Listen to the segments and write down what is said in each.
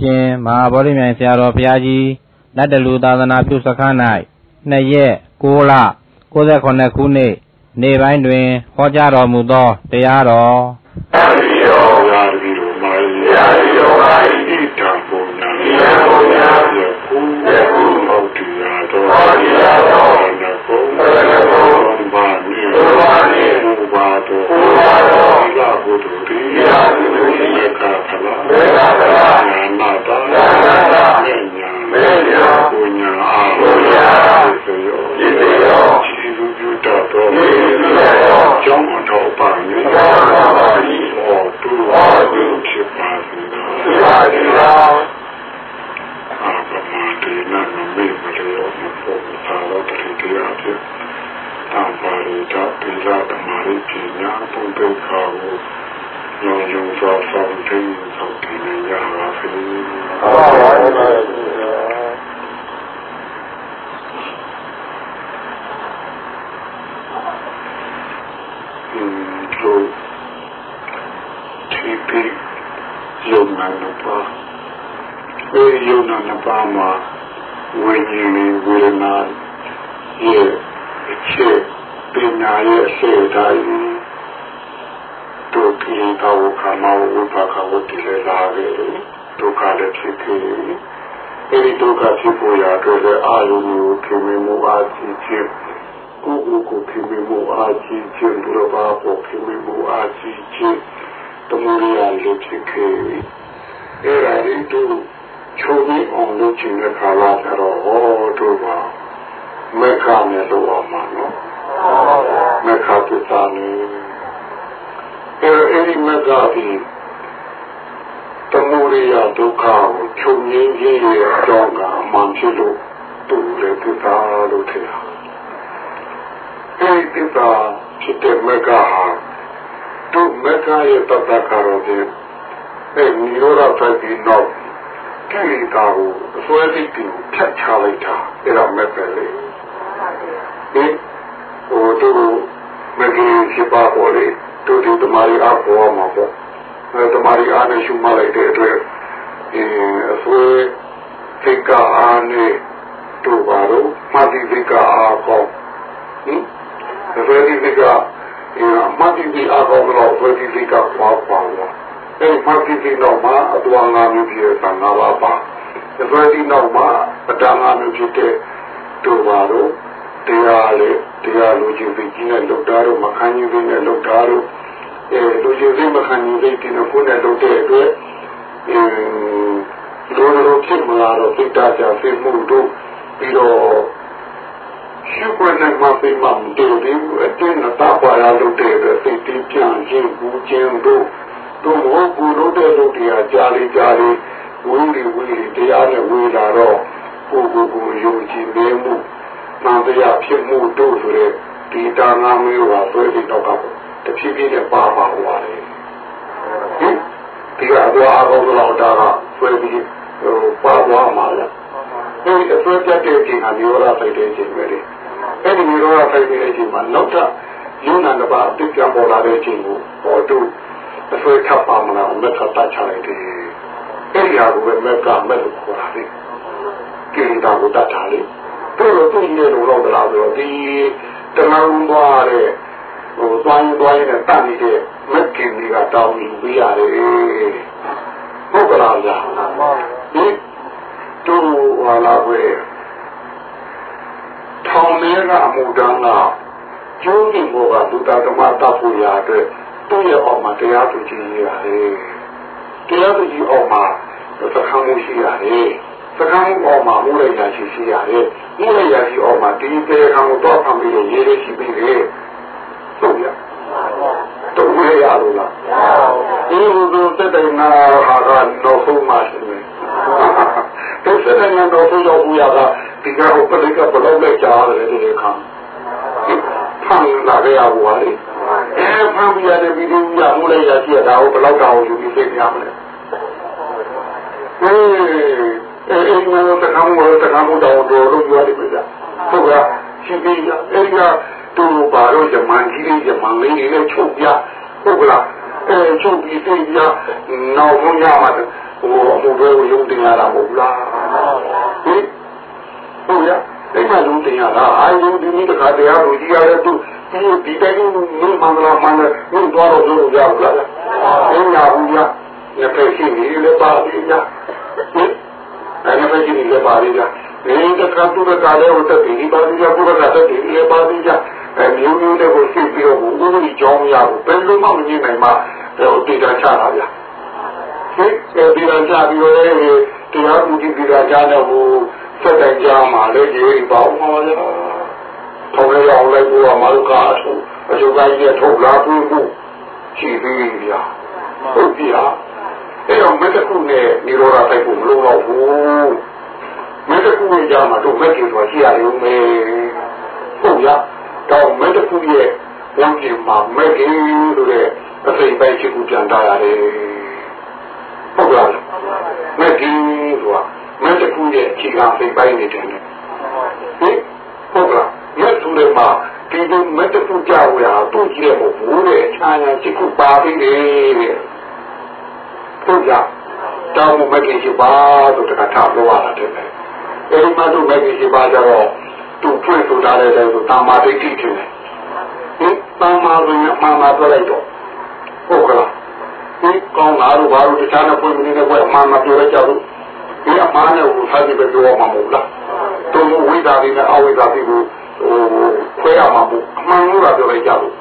ရှင်မဟာဗောဓိမြိုင်ဆရာတော်ဘုရားကြီးလက်တလူသာသနာပြုစခန်း၌နှစ်ရက်6လ69ခုနှစ်နေ့ပိုင်းတွင်ဟောကြားတော်မူသောတရားတော် မက္ခပြီးတမရီယာဒုက္ခကိုချုပ်ငင်းခြင်းရဲ့အကြောင်းကအမှန်ဖြစ်လို့သူလည်းသစ္စာလို့ထင်တာအဲဒီသစ္စာဖြစ်တဲ့မက္ခဟာသူမက္ခရဲ့တတ္တကာရောတဲ့အဲနိရောဓဖတ်ပြီးနောက်ကိလေသာကိုအစွဲစိတ်ကိုဖြတ်ချလိုက်တာအဲ့ဒါမက္ခလေဒီဟိုတို့မဂ္ဂင်ရှိပါပေါ်လေ တို့ဒီတမာရီအပေါ်မှာပေါ့အဲတမာရီအားနဲ့ရှုမှလိုက်တဲ့အတွက်အဲအစွဲစိတ်ကအားနဲ့တို့ပါတော့မတိစိတ်ကအားကောင်းဟင်အစွဲစိတ်ကအဲမတိစိတ်အားကောင်းတော့အစွဲစိတ်ကပွားပွားလာအဲမတိစိတ်တော့မှအတူအငါမျိုးဖြစ်တဲ့ငါးပါးပါအစွဲစိတ်တော့မှအတန်ငါမျိုးဖြစ်တဲ့တို့ပါတော့ တရားလေတရားလူချင်းပြီးကြီးနဲ့လောက်တာတော့မခံယူပြီးနဲ့လောက်တာတော့အဲလူချင်းစိတ်မခံယူစိတ်ဒီလိုကိုယ်နဲ့လောက်တဲ့အတွက်အဲလိုလိုဖြစ်မလာတော့စိတ်ဓာတ်ကြစိတ်မှုတို့ပြီးတော့ရှိခွင့်နဲ့မသိမှမတူဘူးအတင်းနဲ့တာပါရလို့တဲ့အတွက်စိတ်တင်းပြန်ခြင်းဘူးခြင်းတို့တို့ဘောကူလို့တဲ့တို့တရားကြားလေးကြားလေးဝိရိဝိရိတရားနဲ့ဝေလာတော့ကိုကိုကိုယုံကြည်နေမှု သံတရားဖြစ်မှုတို့ဆိုတဲ့ဒီတာငါမျိုးဟာဆွဲပြီးတော့ကတဖြည်းဖြည်းနဲ့ပါပါဟောတယ်ဟင်ဒီကတော့အကောင်းဆုံးတော့တာကဆွဲပြီးဟိုပါသွားမှာလေအဲဒီအဆွဲပြတ်တဲ့ချိန်ကမျိုးရဖိုက်တဲ့ချိန်ပဲလေအဲဒီမျိုးရဖိုက်တဲ့အချိန်မှာနောက်ထပ်ယုံနာတစ်ပါးအစ်ပြန်ပေါ်လာတဲ့အချိန်ကိုဟောတို့အဆွဲထပ်ပါမလားမက်ထပ်တတ်ချလိုက်တယ်အဲဒီဟာကိုပဲမက်ကမက်လို့ခေါ်တာလေကိလေသာကိုတတ်တာလေ တို့တော့သူ့ရဲ့လိုတော့လာဆိုတော့ဒီတမန်သွားတဲ့ဟိုသွားရင်သွားရင်တတ်နေတဲ့မက်ကင်ကြီးကတောင်းယူပေးရတယ်ဟုတ်ကလားဗျာဒီတို့ဟာလာပဲထောင်ထဲကအမှုတန်းကကျိုးနေဘောကလူသားဓမ္မတတ်ဖို့ရအတွက်သူ့ရဲ့အောက်မှာတရားသူကြီးရတယ်တရားသူကြီးအောက်မှာသက္ကမှုရှိရတယ် စကားမှုအောက်မှာမှုလိုက်ရရှိရှိရတယ်။မှုလိုက်ရရှိအောက်မှာဒီပေခံကိုတော့ဖမ်းပြီးရေးရရှိပြီးတယ်။ဟုတ်ရ။တော့ဝေးရလို့လား။ဒီလိုလိုတက်တယ်နာဟာကတော့ဆုံးမှရှိတယ်။ဒီစတဲ့နာတော့ဆုံးရောက်ဘူးရတာဒီကတော့ပလိကဘလောက်လဲကြားတယ်ဒီခံ။ဖမ်းလာရဘူးဟာလေ။အဲဖမ်းပြရတဲ့ဗီဒီယိုရမှုလိုက်ရရှိတာကိုဘလောက်တောင်ယူပြီးသိရမလဲ။ဟေး အဲဒီမှာတက္ကမတက္ကမတော်တော်လို့ပြောရတယ်ဗျာဟုတ်ကဲ့ရှင်ပြီးအဲဒီကသူ့ဘာလို့ဇမန်ကြီးလေးဇမန်လေးလေးချုပ်ပြဟုတ်ကလားအဲချုပ်ပြီးသိပြနောက်ဆုံးရမှာဟိုအမှုတွေရုံတင်ရတာမဟုတ်လားဟင်ဟုတ်ရအဲ့မှာရုံတင်ရတာအာယုဒီနည်းတခါတရားကိုကြီးရတဲ့သူဒီဒီတိုင်းနင်းမန္တလာမှန်တယ်နင်းသွားတော့လို့ရဘူးလားအင်းညာဘူးရရဖက်ရှိနေလေပါသေးရဟင်အဲ့ဖက်ရှိနေလေပါသေးရ ဒီတခါသူကလည်းဟိုတက်ပြီးပါသေးရဘုရားကတက်ပြီးလေပါသေးရအဲမျိုးမျိုးတွေကိုရှိပြီးတော့ဦးဦးကြောင်းရဘူးဘယ်လိုမှမမြင်နိုင်မှာဟိုတေတာချတာဗျာဒီဒီရကြပြီးတော့တရားသူကြီးဒီရကြတဲ့ဟိုစက်တိုင်ကြမှာလေဒီပေါ့မှာလေထုံးရအောင်လိုက်ဖို့ကမလူကားဆိုအကျိုးကြီးရဲ့ထုတ်လာပြီးမှုရှိပြီးဗျာဟုတ်ပြီဟာ အဲ့တော့မတခုနဲ့និရောဓတိုက်ဖို့မလိုတော့ဘူးမတခုရဲ့ကြမှာတို့မက်ကြီးဆိုရှိရရုံပဲဟုတ်ရတော့မတခုရဲ့ဝန်ကျင်မှာမက်ကြီးဆိုတဲ့အစိမ့်ပိုင်းရှိခုပြန်တာရတယ်ဟုတ်လားမက်ကြီးဆိုတာမက်တခုရဲ့အခြေခံစိတ်ပိုင်းနေတယ်ဟင်ဟုတ်လားမက်ဆိုတဲ့မှာဒီလိုမက်တခုကြောက်ရသူ့ကြည့်ရမို့ဘူးတဲ့ခြာညာရှိခုပါပြီးတယ်တဲ့ ဟုတ်လားတောင်းမက်ကြီးရှိပါဆိုတခါထားလို့ရတာတဲ့အဲဒီမှာတို့မက်ကြီးရှိပါကြတော့သူဖွင့်ဆိုတာလည်းဆိုတာမာဒိဋ္ဌိဖြစ်တယ်ဟင်တာမာဆိုရင်မာမာပြောလိုက်တော့ဟုတ်ကလားဒီကောင်းလာတော့ဘာလို့တခြားနဲ့ဖွင့်မနေတဲ့ဘက်မာမာပြောလိုက်ကြလို့ဒီအမှားနဲ့ဟိုဆက်ပြီးပြောမှာမဟုတ်လားသူဝိဒါတွေနဲ့အဝိဒါတွေကိုဟိုခွဲရမှာမဟုတ်အမှန်လို့ပြောလိုက်ကြလို့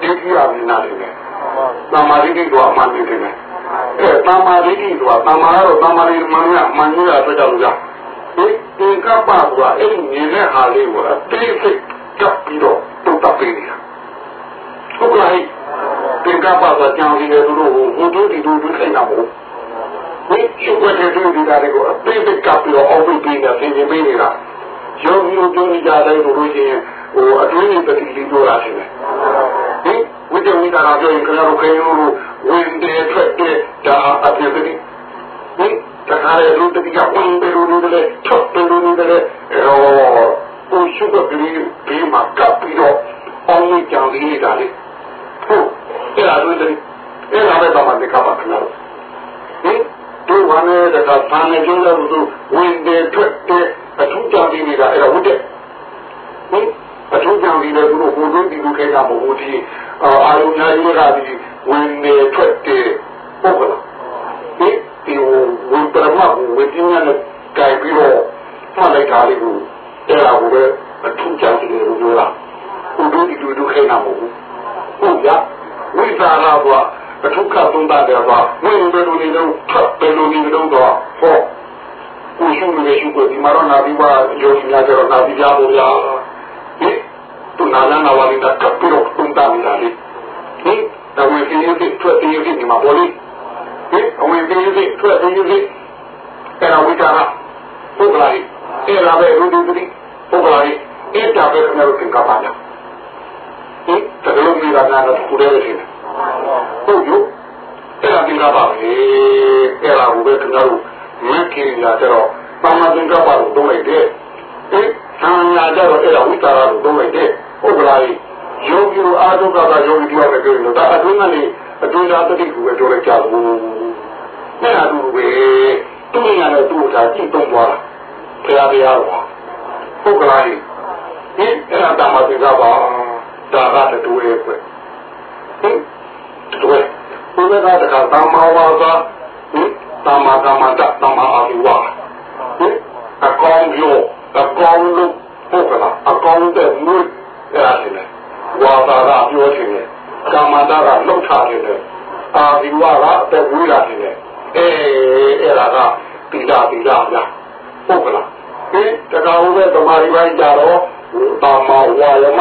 ဒီကြီးရနေတာလေတာမာဒိဋ္ဌိကအမှန်နေတယ်အဲ တာမာဒိဋ္ဌိဆိုတာတာမာကတော့တာမာတွေမှန်ရမှန်ရဆိုကြလို့ကြဒီသင်္ကပ္ပကအဲ့ဒီမြင်တဲ့ဟာလေးကိုအသေးစိတ်ကပ်ပြီးတော့တုတ်တပ်ပေးနေတာဟုတ်လားသင်္ကပ္ပကကြောင်ကြီးတယ်သူတို့ဟိုဟိုတို့ဒီတို့တွေ့ခိုင်းတာမဟုတ်ဒီချုပ်ွက်တဲ့တို့ဒီတာတွေကိုအသေးစိတ်ကပ်ပြီးတော့အောက်ပြီးပြီးနေသင်ခြင်းပေးနေတာယောဂီတို့ပြောနေကြတယ်လို့ရှိရင်ဟိုအတွင်းပတိလေးပြောတာရှိတယ်ဟင် ဝိတ္တဝိတာပြောရင်ခရတို့ခေယတို့ဝင်တယ်ထွက်တယ်ဒါအပြည့်ပတိဟင်တခါလေလူတတိကဝင်တယ်လို့လည်းထွက်တယ်လို့လည်းဟိုဟိုရှုပ်ကလေးဒီမှာကပ်ပြီးတော့အောင်းလေးကြောင်လေးနေတာလေဟုတ်အဲ့ဒါတို့တည်းအဲ့ဒါပဲတော့မှဒီကပါခဏလို့ဟင်တို့ဘာနဲ့တခါသာနေကြလို့သူဝင်တယ်ထွက်တယ်အထူးကြောင်လေးနေတာအဲ့ဒါဟုတ်တယ်ဟင်အထူးကြောင်လေးလည်းသူတို့ဟိုလိုဒီလိုခဲတာမဟုတ်ဒီ အာယုညာကြီးကဒီဝင်တယ်ထွက်တယ်ဟုတ်ကလားဟင်ဒီဝင်ပရမဝင်ပြင်းရတဲ့ကြိုင်ပြီးတော့မှတ်လိုက်တာလေးကိုအဲ့ဒါကိုပဲအထူးကြောင်လေးလို့ပြောတာဟိုလိုဒီလိုလိုခဲတာမဟုတ်ဘူးဟုတ်ရဝိဇာရကအထုခသုံးတာတယ်ကွာဝင်ဘယ်လိုနေတော့ထပ်ဘယ်လိုနေတော့တော့ဟောကိုရှုနေရှုကိုဒီမှာတော့နာပြီးပါယောဂီများကြတော့နာပြီးကြပါဗျာဟင် သူနာလာနာဝါလီတာကပ်ပြီးတော့သုံးတာနေတာလေဟင်တော့ဝင်ပြင်းပြထွက်ပြင်းပြဒီမှာပေါ်လိဟင်အဝင်ပြင်းပြထွက်ပြင်းပြအဲ့ဒါဝိတာရပုဂ္ဂလာကြီးအဲ့ဒါပဲရူဒူတိပုဂ္ဂလာကြီးအဲ့ဒါပဲခင်ဗျားတို့သင်္ကပ္ပလားဟင်တကယ်လို့မိသားနာတော့ကိုယ်တည်းရှိတယ်ဟုတ်ယူအဲ့ဒါသင်္ကပ္ပပဲအဲ့ဒါကိုပဲခင်ဗျားတို့မက်ခင်လာကြတော့ပါမသင်္ကပ္ပကိုသုံးလိုက်တယ်ဟင်ဆံညာကြတော့အဲ့ဒါဝိတာရကိုသုံးလိုက်တယ် ပုဂ္ဂလာကြီးယောဂီတို့အာသုကကယောဂီတယောက်နဲ့ပြောရင်တော့ဒါအတွင်းကနေအတွင်းသားတတိကိုပဲပြောလိုက်ကြဘူးအဲ့ဒါတူပဲသူ့ညာနဲ့သူ့ထားကြည့်သုံးသွားတာဘုရားတရားတော်ပုဂ္ဂလာကြီးဟင်အဲ့ဒါတမသင်္ကပ္ပဒါကတူရဲ့ကွဟင်တူရဲ့ဘုရားကတခါသမ္မာဝါစာဟင်သမ္မာကမ္မတသမ္မာအာဝိဝါဟင်အကောင်ပြောအကောင်လို့ဟုတ်ကလားအကောင်တဲ့မွေး အဲ့ဒါလေဝါသာကပြောချင်တယ်ကာမတာကလှုပ်ထားတယ်အာဒီဝါကအသက်ဝေးလာတယ်အဲအဲ့ဒါကတိလာတိလာဗျာဟုတ်ကလားဒီတကားဦးပဲသမာဓိပိုင်းကြတော့သမ္မာဝါယမ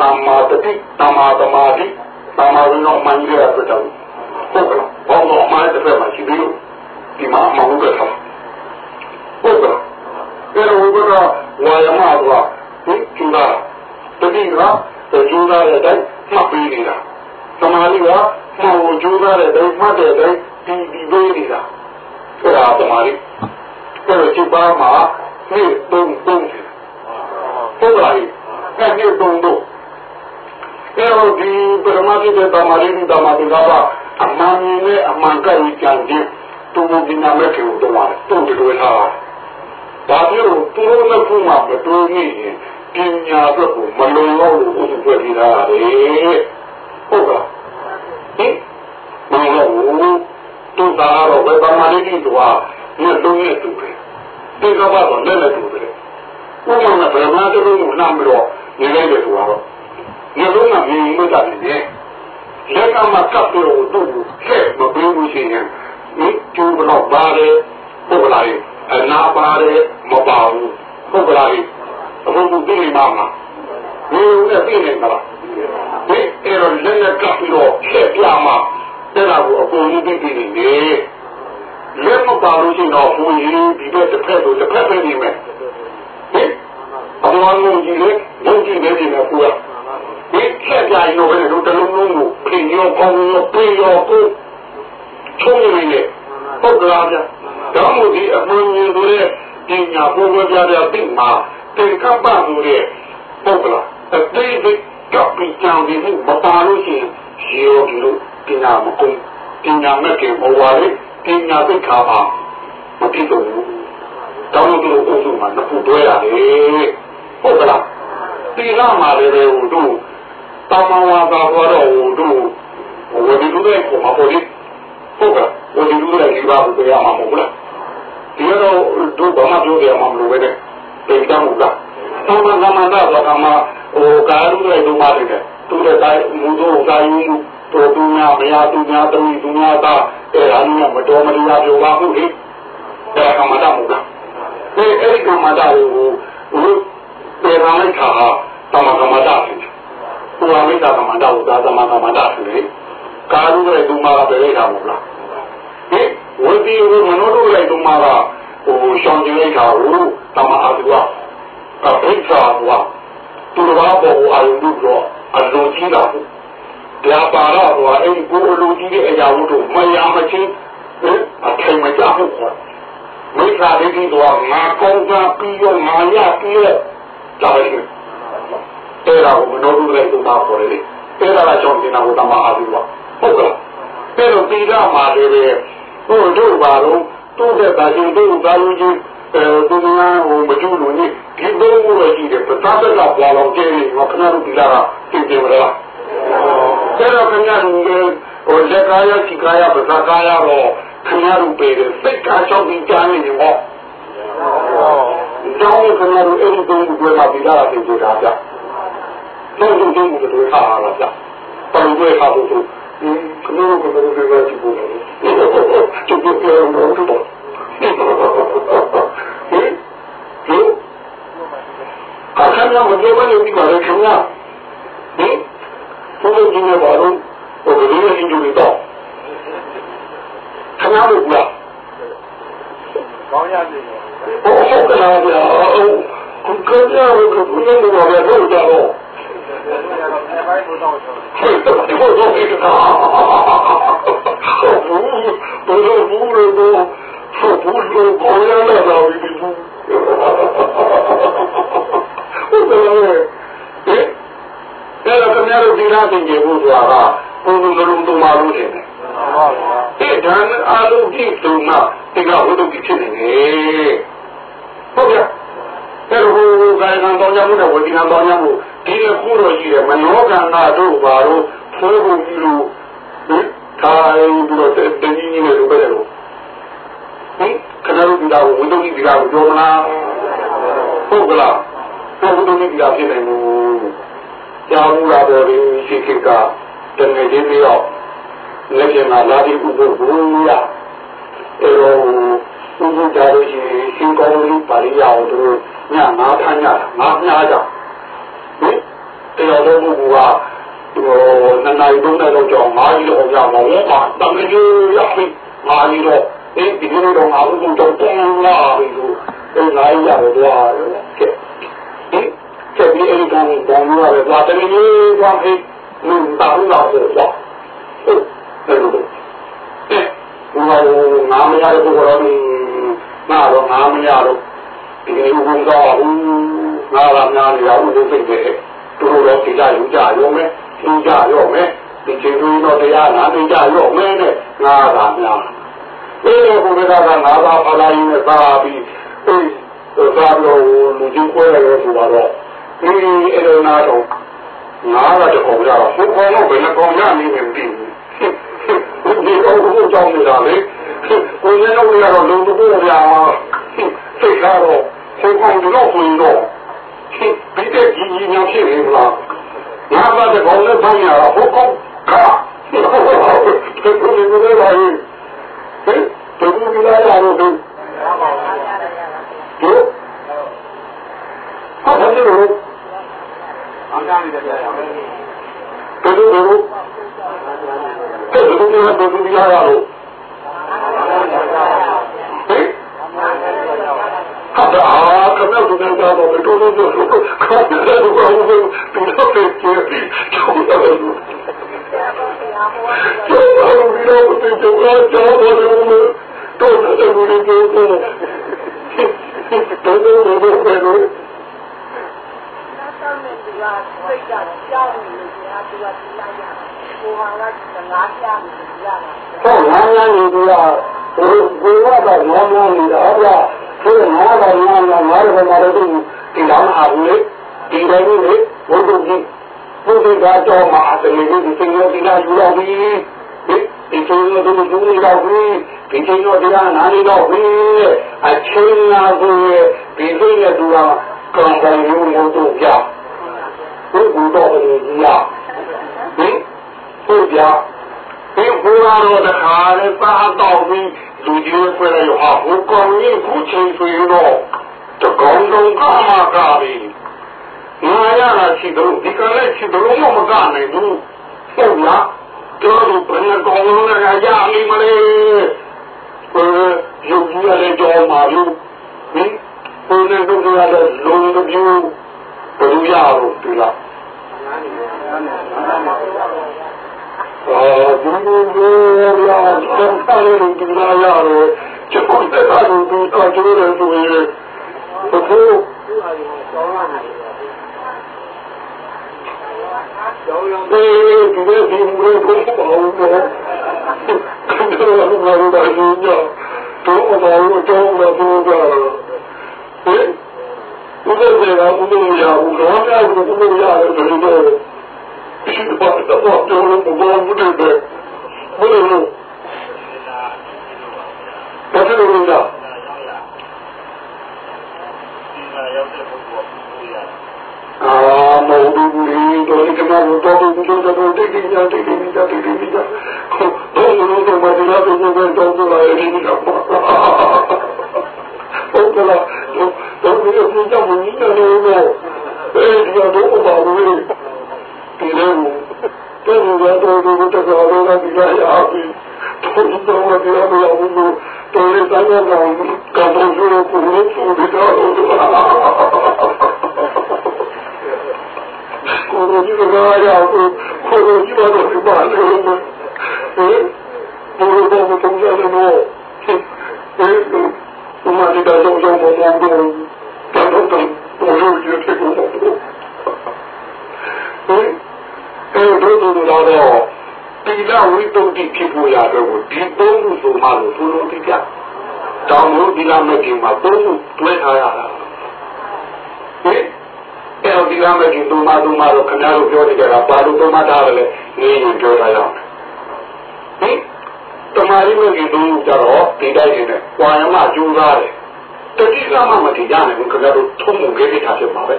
သမ္မာတတိသမ္မာသမာဓိသမ္မာဝိနောမှန်ရတဲ့အတွက်ကြောင့်ဟုတ်ကလားဘောတော့အမှန်တစ်ဖက်မှာရှိသေးလို့ဒီမှာမဟုတ်ဘူးဆက်ဟုတ်ကလားအဲ့တော့ဘုရားဝါယမကဒီကျူတာ တတိကကျူတာတဲ့တိုင်းမှတ်ပြီးနေတာသမာဓိကမှောကျူတာတဲ့တိုင်းမှတ်တဲ့တိုင်းဒီဒီပေးနေတာအဲ့ဒါသမာဓိအဲ့တော့ဒီပါမှာနေ့သုံးသုံးတယ်ဟုတ်ပါပြီအဲ့ဒီသုံးတော့အဲ့တော့ဒီပရမတိတဲ့သမာဓိဒီသမာဓိကပါအမှန်နဲ့အမှန်ကကြီးကြံခြင်းသူသူ့ပညာမဲ့ကိုတော့တုံ့တွေထားဘာဖြစ်လို့သူတို့နဲ့ခုမှမတူနေရင် ပညာအတွက်ကိုမလုံလောက်လို့ဥစ္စာဖွဲ့ပြီးသားလေဟုတ်ကဲ့ဟင်မလုံလို့သူသားတော့ဘယ်ပါမလေးကြီးတော့ညလုံးနဲ့တူတယ်ဒီကဘာတော့လည်းလည်းတူတယ်ဥပမာဘယ်မှာတူလို့နာမလို့နေလိုက်တယ်ဆိုတော့ညလုံးကမြင်မတတ်တယ်လက်ကမှကပ်ပြီးတော့သူ့ကိုဟဲ့မပြီးဘူးရှိရင်ဒီကျူတော့ပါတယ်ဟုတ်ကလားအနာပါတယ်မပါဘူးဟုတ်ကလား အခုသူသိနေမှာမလားဒီလိုနဲ့သိနေမှာလားဒီအဲ့တော့လက်နဲ့ကပ်ပြီးတော့ဟဲ့ပြမှာအဲ့ဒါကိုအကုန်ကြီးသိသိနေတယ်လက်မပါလို့ရှိတော့ဘုန်းကြီးဒီဘက်တစ်ဖက်ကိုတစ်ဖက်ပဲနေမယ်ဟင်အမှန်လုံးကြီးလေဘုန်းကြီးပဲနေမှာကိုယ်ဒီချက်ပြရင်တော့ဘယ်လိုတလုံးလုံးကိုပြင်ရောကောင်းရောပြင်ရောကိုချုံးနေတယ်ဟုတ်ကလားဗျာဒါမှမဟုတ်ဒီအမှန်ကြီးဆိုတဲ့ပညာဘုရားပြပြသိမှာ တင်ကပ္ပဆိုတဲ့ဟုတ်ကလားအသေးစိတ်ကပ်ပြီးကြောင်ဒီမပါလို့ရှိရင်ရောဒီလိုပညာမကုန်ပညာမဲ့ကဘဝလေးပညာသိခါပါမဖြစ်တော့ဘူးတောင်းလို့အုပ်စုမှာနှစ်ခုတွဲရတယ်ဟုတ်ကလားသီလမှာလည်းပဲဟိုတို့တောင်းမဝါသာဟောတော့ဟိုတို့ဝဒီလူတဲ့ကိုမပေါ်လိဟုတ်ကဲ့ဝဒီလူတဲ့ဒီပါကိုပြရမှာမဟုတ်လားဒီတော့တို့ဘာမှပြောပြမှာမလို့ပဲတဲ့ ပြန်ကြမှုလားတောင်းမသမန္တဘာကမှဟိုကာလူတဲ့ဒုမာတဲ့သူတဲ့တိုင်းမူတို့ကာယမှုတို့သူများမယားသူများသူသူများသားအဲ့ဒါမျိုးမတော်မတရားပြောပါဘူးလေဒါကမှတမှုလားဒီအဲ့ဒီကမှတကိုဟိုပြေနာလိုက်တာတမကမတဖြစ်ဟိုအမိတာကမတကိုသာသမကမတဖြစ်လေကာလူတဲ့ဒုမာကပဲလိုက်တာမဟုတ်လားဟင်ဝတိဝမနောတို့လိုက်ဒုမာက ဟိုရှောင်းကျလိုက်တာဟိုတမအားသူကအဘိဓါဟိုသူတော်ဘာပေါ်အာယုံတို့အလိုကြီးတာဟုတ်တရားပါတော့ဟိုအဲ့ဒီကိုလိုကြီးတဲ့အရာတို့မရမချင်းအထိုင်မကြဘူးခေါ်မိစ္ဆာဒိဋ္ဌိတော့ငါကောင်းတာပြီးရောငါရပြီးရောဒါပဲအဲ့ဒါကိုမနောဒုလိုက်သူမှာခေါ်တယ်လေအဲ့ဒါကကြောင့်တင်တာကိုတမအားပြီးပါဟုတ်ကဲ့အဲ့တော့ပြီးတော့မှာလည်းပဲဟို တို့ပါတော့သူ့တဲ့ပါချင်းတို့ကာလူကြီးအဲသူများဟိုမကျူးလို့နေဒီဘုံကိုရှိတယ်ပသာတကပွာလောင်ကျင်းနေခဏတို့ဒီလာကသိတယ်မလားအဲ့တော့ခင်ဗျားတို့ဟိုလက်ကားရခိကားရပသာကားရတော့ခင်ဗျားတို့ပေတယ်စိတ်ကားချောင်းပြီးကြားနေတယ်ဟောကျောင်းခင်ဗျားတို့အဲ့ဒီဘုံကိုပြောမှဒီလာကသိကြတာဗျကျောင်းတို့ဘုံကိုတွေ့ထားတာဗျပလူတွေခါဖို့ဆိုခင်ဗျားတို့ကတော့ဒီလို ကြည့်ဖို့ကျုပ်ပြောတော့ဟင်ဟင်အခါကမပြောဘဲနေပြီးပါလေခင်ဗျာဟင်ဘုရားကြီးနဲ့ပါတော့ဟိုဒီလိုအင်ဂျူရီတော့ခင်ဗျားတို့ကကောင်းရနေတယ်ဟိုဟုတ်ကဲ့လားဗျာခုကကြာကဘုရားတို့ကလည်း ဟုတ်ကြတော့အဲဘိုင်းဘုတော့ဆိုဟဲ့တော့ဒီလိုတော့ဒီကဘုရားဘုရားဘုရားဆိုဘူးလို့ခေါ်ရလာတော့ဒီဘူးဟုတ်တယ်ဟဲ့အဲ့တော့ခင်ဗျားတို့ဒီလားသင်ကြဘူးဆိုတာကဘုံဘုံလုံးတုံးပါလို့တယ်အဲ့ဒါအားလုံးကြည့်သူမှဒီကဝိတုကိဖြစ်နေတယ်ဟုတ် ကဲ့အဲ့တော့ဟိုကာယကံတော်ကြမှုနဲ့ဝိညာဉ်တော်ကြမှုဒီကခုတော့ရှိတယ်မနောကံကတို့ပါတော့ဖိုးဖို့ပြီးလို့ဟင်ထိုင်ပြီးတော့တည်တည်ကြီးနေလို့ပဲလို့ဟင်ခဏတို့ဒီလာကိုဝိတုကိဒီလာကိုပြောမလားဟုတ်ကလားဟုတ်ဝိတုကိဒီလာဖြစ်နေလို့ကြောင်းလာတော်ဒီရှိခိကတငယ်ချင်းပြီးတော့လက်ကျင်မှာလာပြီးဥပ္ပဘူးရအဲတော့ဥပ္ပဒါလို့ရှိရင်ရှင်ကောင်းလို့ပါရိယအောင်တို့ညငါးထမ်းညငါးမြားကြ ဟင်တရားတော်ဘုရားဟိုနှစ်နာရီသုံးနာရီလောက်ကြောင်းငါးရီတော့ရမှာဘောပါတမန်ကြီးရပြီငါးရီတော့အေးဒီလိုတော့ငါ့ဘုံတော့တန်းလာပြီလို့အဲငါးရီရတယ်တော့ကဲဟင်ချက်ပြီးအဲဒီကောင်တောင်းရတယ်သွားတယ်လေးသွားဟိလူတောင်းလာတော့သွားဟုတ်တယ်လို့အဲဘာလို့ငါမရတဲ့ဘုရားนี่ငါတော့ငါမရတော့ဒီလိုဘုံတော့ဘူး ငါလာများနေတော့ဘုစိတ်ပဲသူတို့တော့ကြည့်ကြယူကြရုံပဲယူကြရုံပဲဒီချိန်တော့တရားနာသိကြရုံပဲနဲ့ငါလာများအေးဘုရားကငါးပါးဖလာရင်းနဲ့သာပြီးအေးသာလို့လူကြီးကိုရတယ်ဆိုတော့ဒီအဲ့လိုနာတော့ငါးပါးတကောင်ရတော့ဘုကောင်တော့ဘယ်နှကောင်ရနေနေပြီဒီတော့ဘုကြောင့်နေတာလေကိုယ်နဲ့တော့ရတော့လုံတို့ပြာစိတ်ကတော့ဘုကောင်တော့ဝင်တော့ ဘိတ်တဲ့ကြီးကြီးမျိုးဖြစ်နေလားငါဘာတဲ့ဘောင်းနဲ့ဖမ်းရတာဟုတ်ကောခါဒီလိုလိုပါဘူးဒီလိုလိုပါဘူးဟင်ဒီလိုလိုလာတော့ဘူးဟုတ်ဟုတ်တယ်လို့အမှန်တရားတွေကြားရအောင်ဒီလိုလိုဒီလိုလိုဒီလိုလိုရတော့ 啊，可那不能干了，没多少就说，看现在都把我们比他被接力出来了。就把我们让我们就按家伙的我们，到那个屋里就过了，等等我们回来。上面的啊，对呀，下面的啊，对呀，对呀呀，我往那个拿下面的呀。到南阳的啊，我我那个南阳的啊，对呀。 ဆိုတော့ငါကငါကငါတို့ကငါတို့ဒီလောင်းအားလေဒီတိုင်းလေဝတ်တို့ကြီးသူတွေကတော့မအားတယ်လို့ဒီသင်္ယောဒီလာယူတော့ပြီဒီသင်္ယောတို့ယူနေတော့ပြီဒီသင်္ယောဒီလာနားနေတော့ပြီအချင်းနာကိုဒီသိရတူတာကံကံယူယူတို့ပြဘုရားတော်ကြီးရဟင်ဘုရား ဒီဘုရားတော်တခါနဲ့သားတော်ပြီးလူကြီးဆွဲလိုက်ရောဟာဘုကောင်ကြီးခုချိန်ဆွေတော့တကောင်လုံးကမှကပြီငါရတာရှိတော့ဒီကနေ့ရှိတော့မမကနိုင်ဘူးဟုတ်လားတော်တို့ဘယ်နှကောင်လုံးနဲ့ရလိမ့်မလဲအဲရုပ်ကြီးရတဲ့ကြောမှာလို့ဟင်ဘုန်းနဲ့တို့ရတဲ့လုံးတစ်မျိုးဘယ်လိုရအောင်ဒီလား အာဒီလိုမျိုးရအောင်စံတယ်လို့ဒီလာရတော့ချက်ကိုတက်တာလို့ဒီတော့ကျိုးတယ်ဆိုရင်ဘုသူသူ့အရင်ဆောင်းလာနေတယ်ကျောင်းရောဒီဒီလိုဒီလိုဘုရားပေါ့နော်ဒီလိုမျိုးဘာလို့လဲညတော့အမေတို့တော့မပြောကြဟင်ဘုရားကလည်းဘုရားရဘူးတော့များဘူးဘုရားရတယ်ဆိုတော့ ဒီဘာတော့တော့လို့ဘုရားဘုရားပဲဘုရားလို့ဘာလို့လဲလားအာမဟုတ်ဘူးလေတော့ဒီကမှာတော့တော့ဒီလိုတော့တိတ်တိတ်ကြတိတ်တိတ်ကြတိတ်တိတ်ကြတော့လို့တော့မဒီလားတော့တော့တော့လာရင်းတော့ဟုတ်ကလားတော့ဒီလိုပြကြမင်းနေလို့အဲဒီတော့ဘာလို့လဲ ဒီလိုဒီလိုရတော့ဒီလိုတော့ဟောလို့ဒီလိုရအောင်ဒီလိုတော့မပြောရဘူးလို့တော်ရတဲ့ကောင်ကဘုရားကိုကိုယ်ကိုဒီတော့ကိုယ်ကြီးကရအောင်ကိုယ်ကြီးကတော့ဒီမှာလို့ဟင်ဘုရားကိုတုံးကြတယ်နော်ဟင်ဒီမှာဒီတော့တော့မမဟုတ်ဘူးတော်တော်ဘုရားကြီးဖြစ်ကုန်တော့ တို့တော့တိလဝိတုဒ္ဓိဖြစ်ပေါ်ရတော့ဒီသုံးခုဆိုမှလို့သူတို့တိပြတောင်းလို့ဒီလာမကင်မှာသုံးခုတွဲထားရတာဟင်အဲ့တော့ဒီလာမကင်သုံးမသုံးမတော့ခင်ဗျားတို့ပြောနေကြတာဘာလို့သုံးမထားရလဲနေရင်ပြောထားရအောင်ဟင်တမာရီမကင်သုံးခုကြတော့ဒီတိုက်နေတယ်ဝါယမကျိုးသားတယ်တတိကမှမတည်ကြနိုင်ဘူးခင်ဗျားတို့ထုံးမှုခဲ့တာဖြစ်ပါပဲ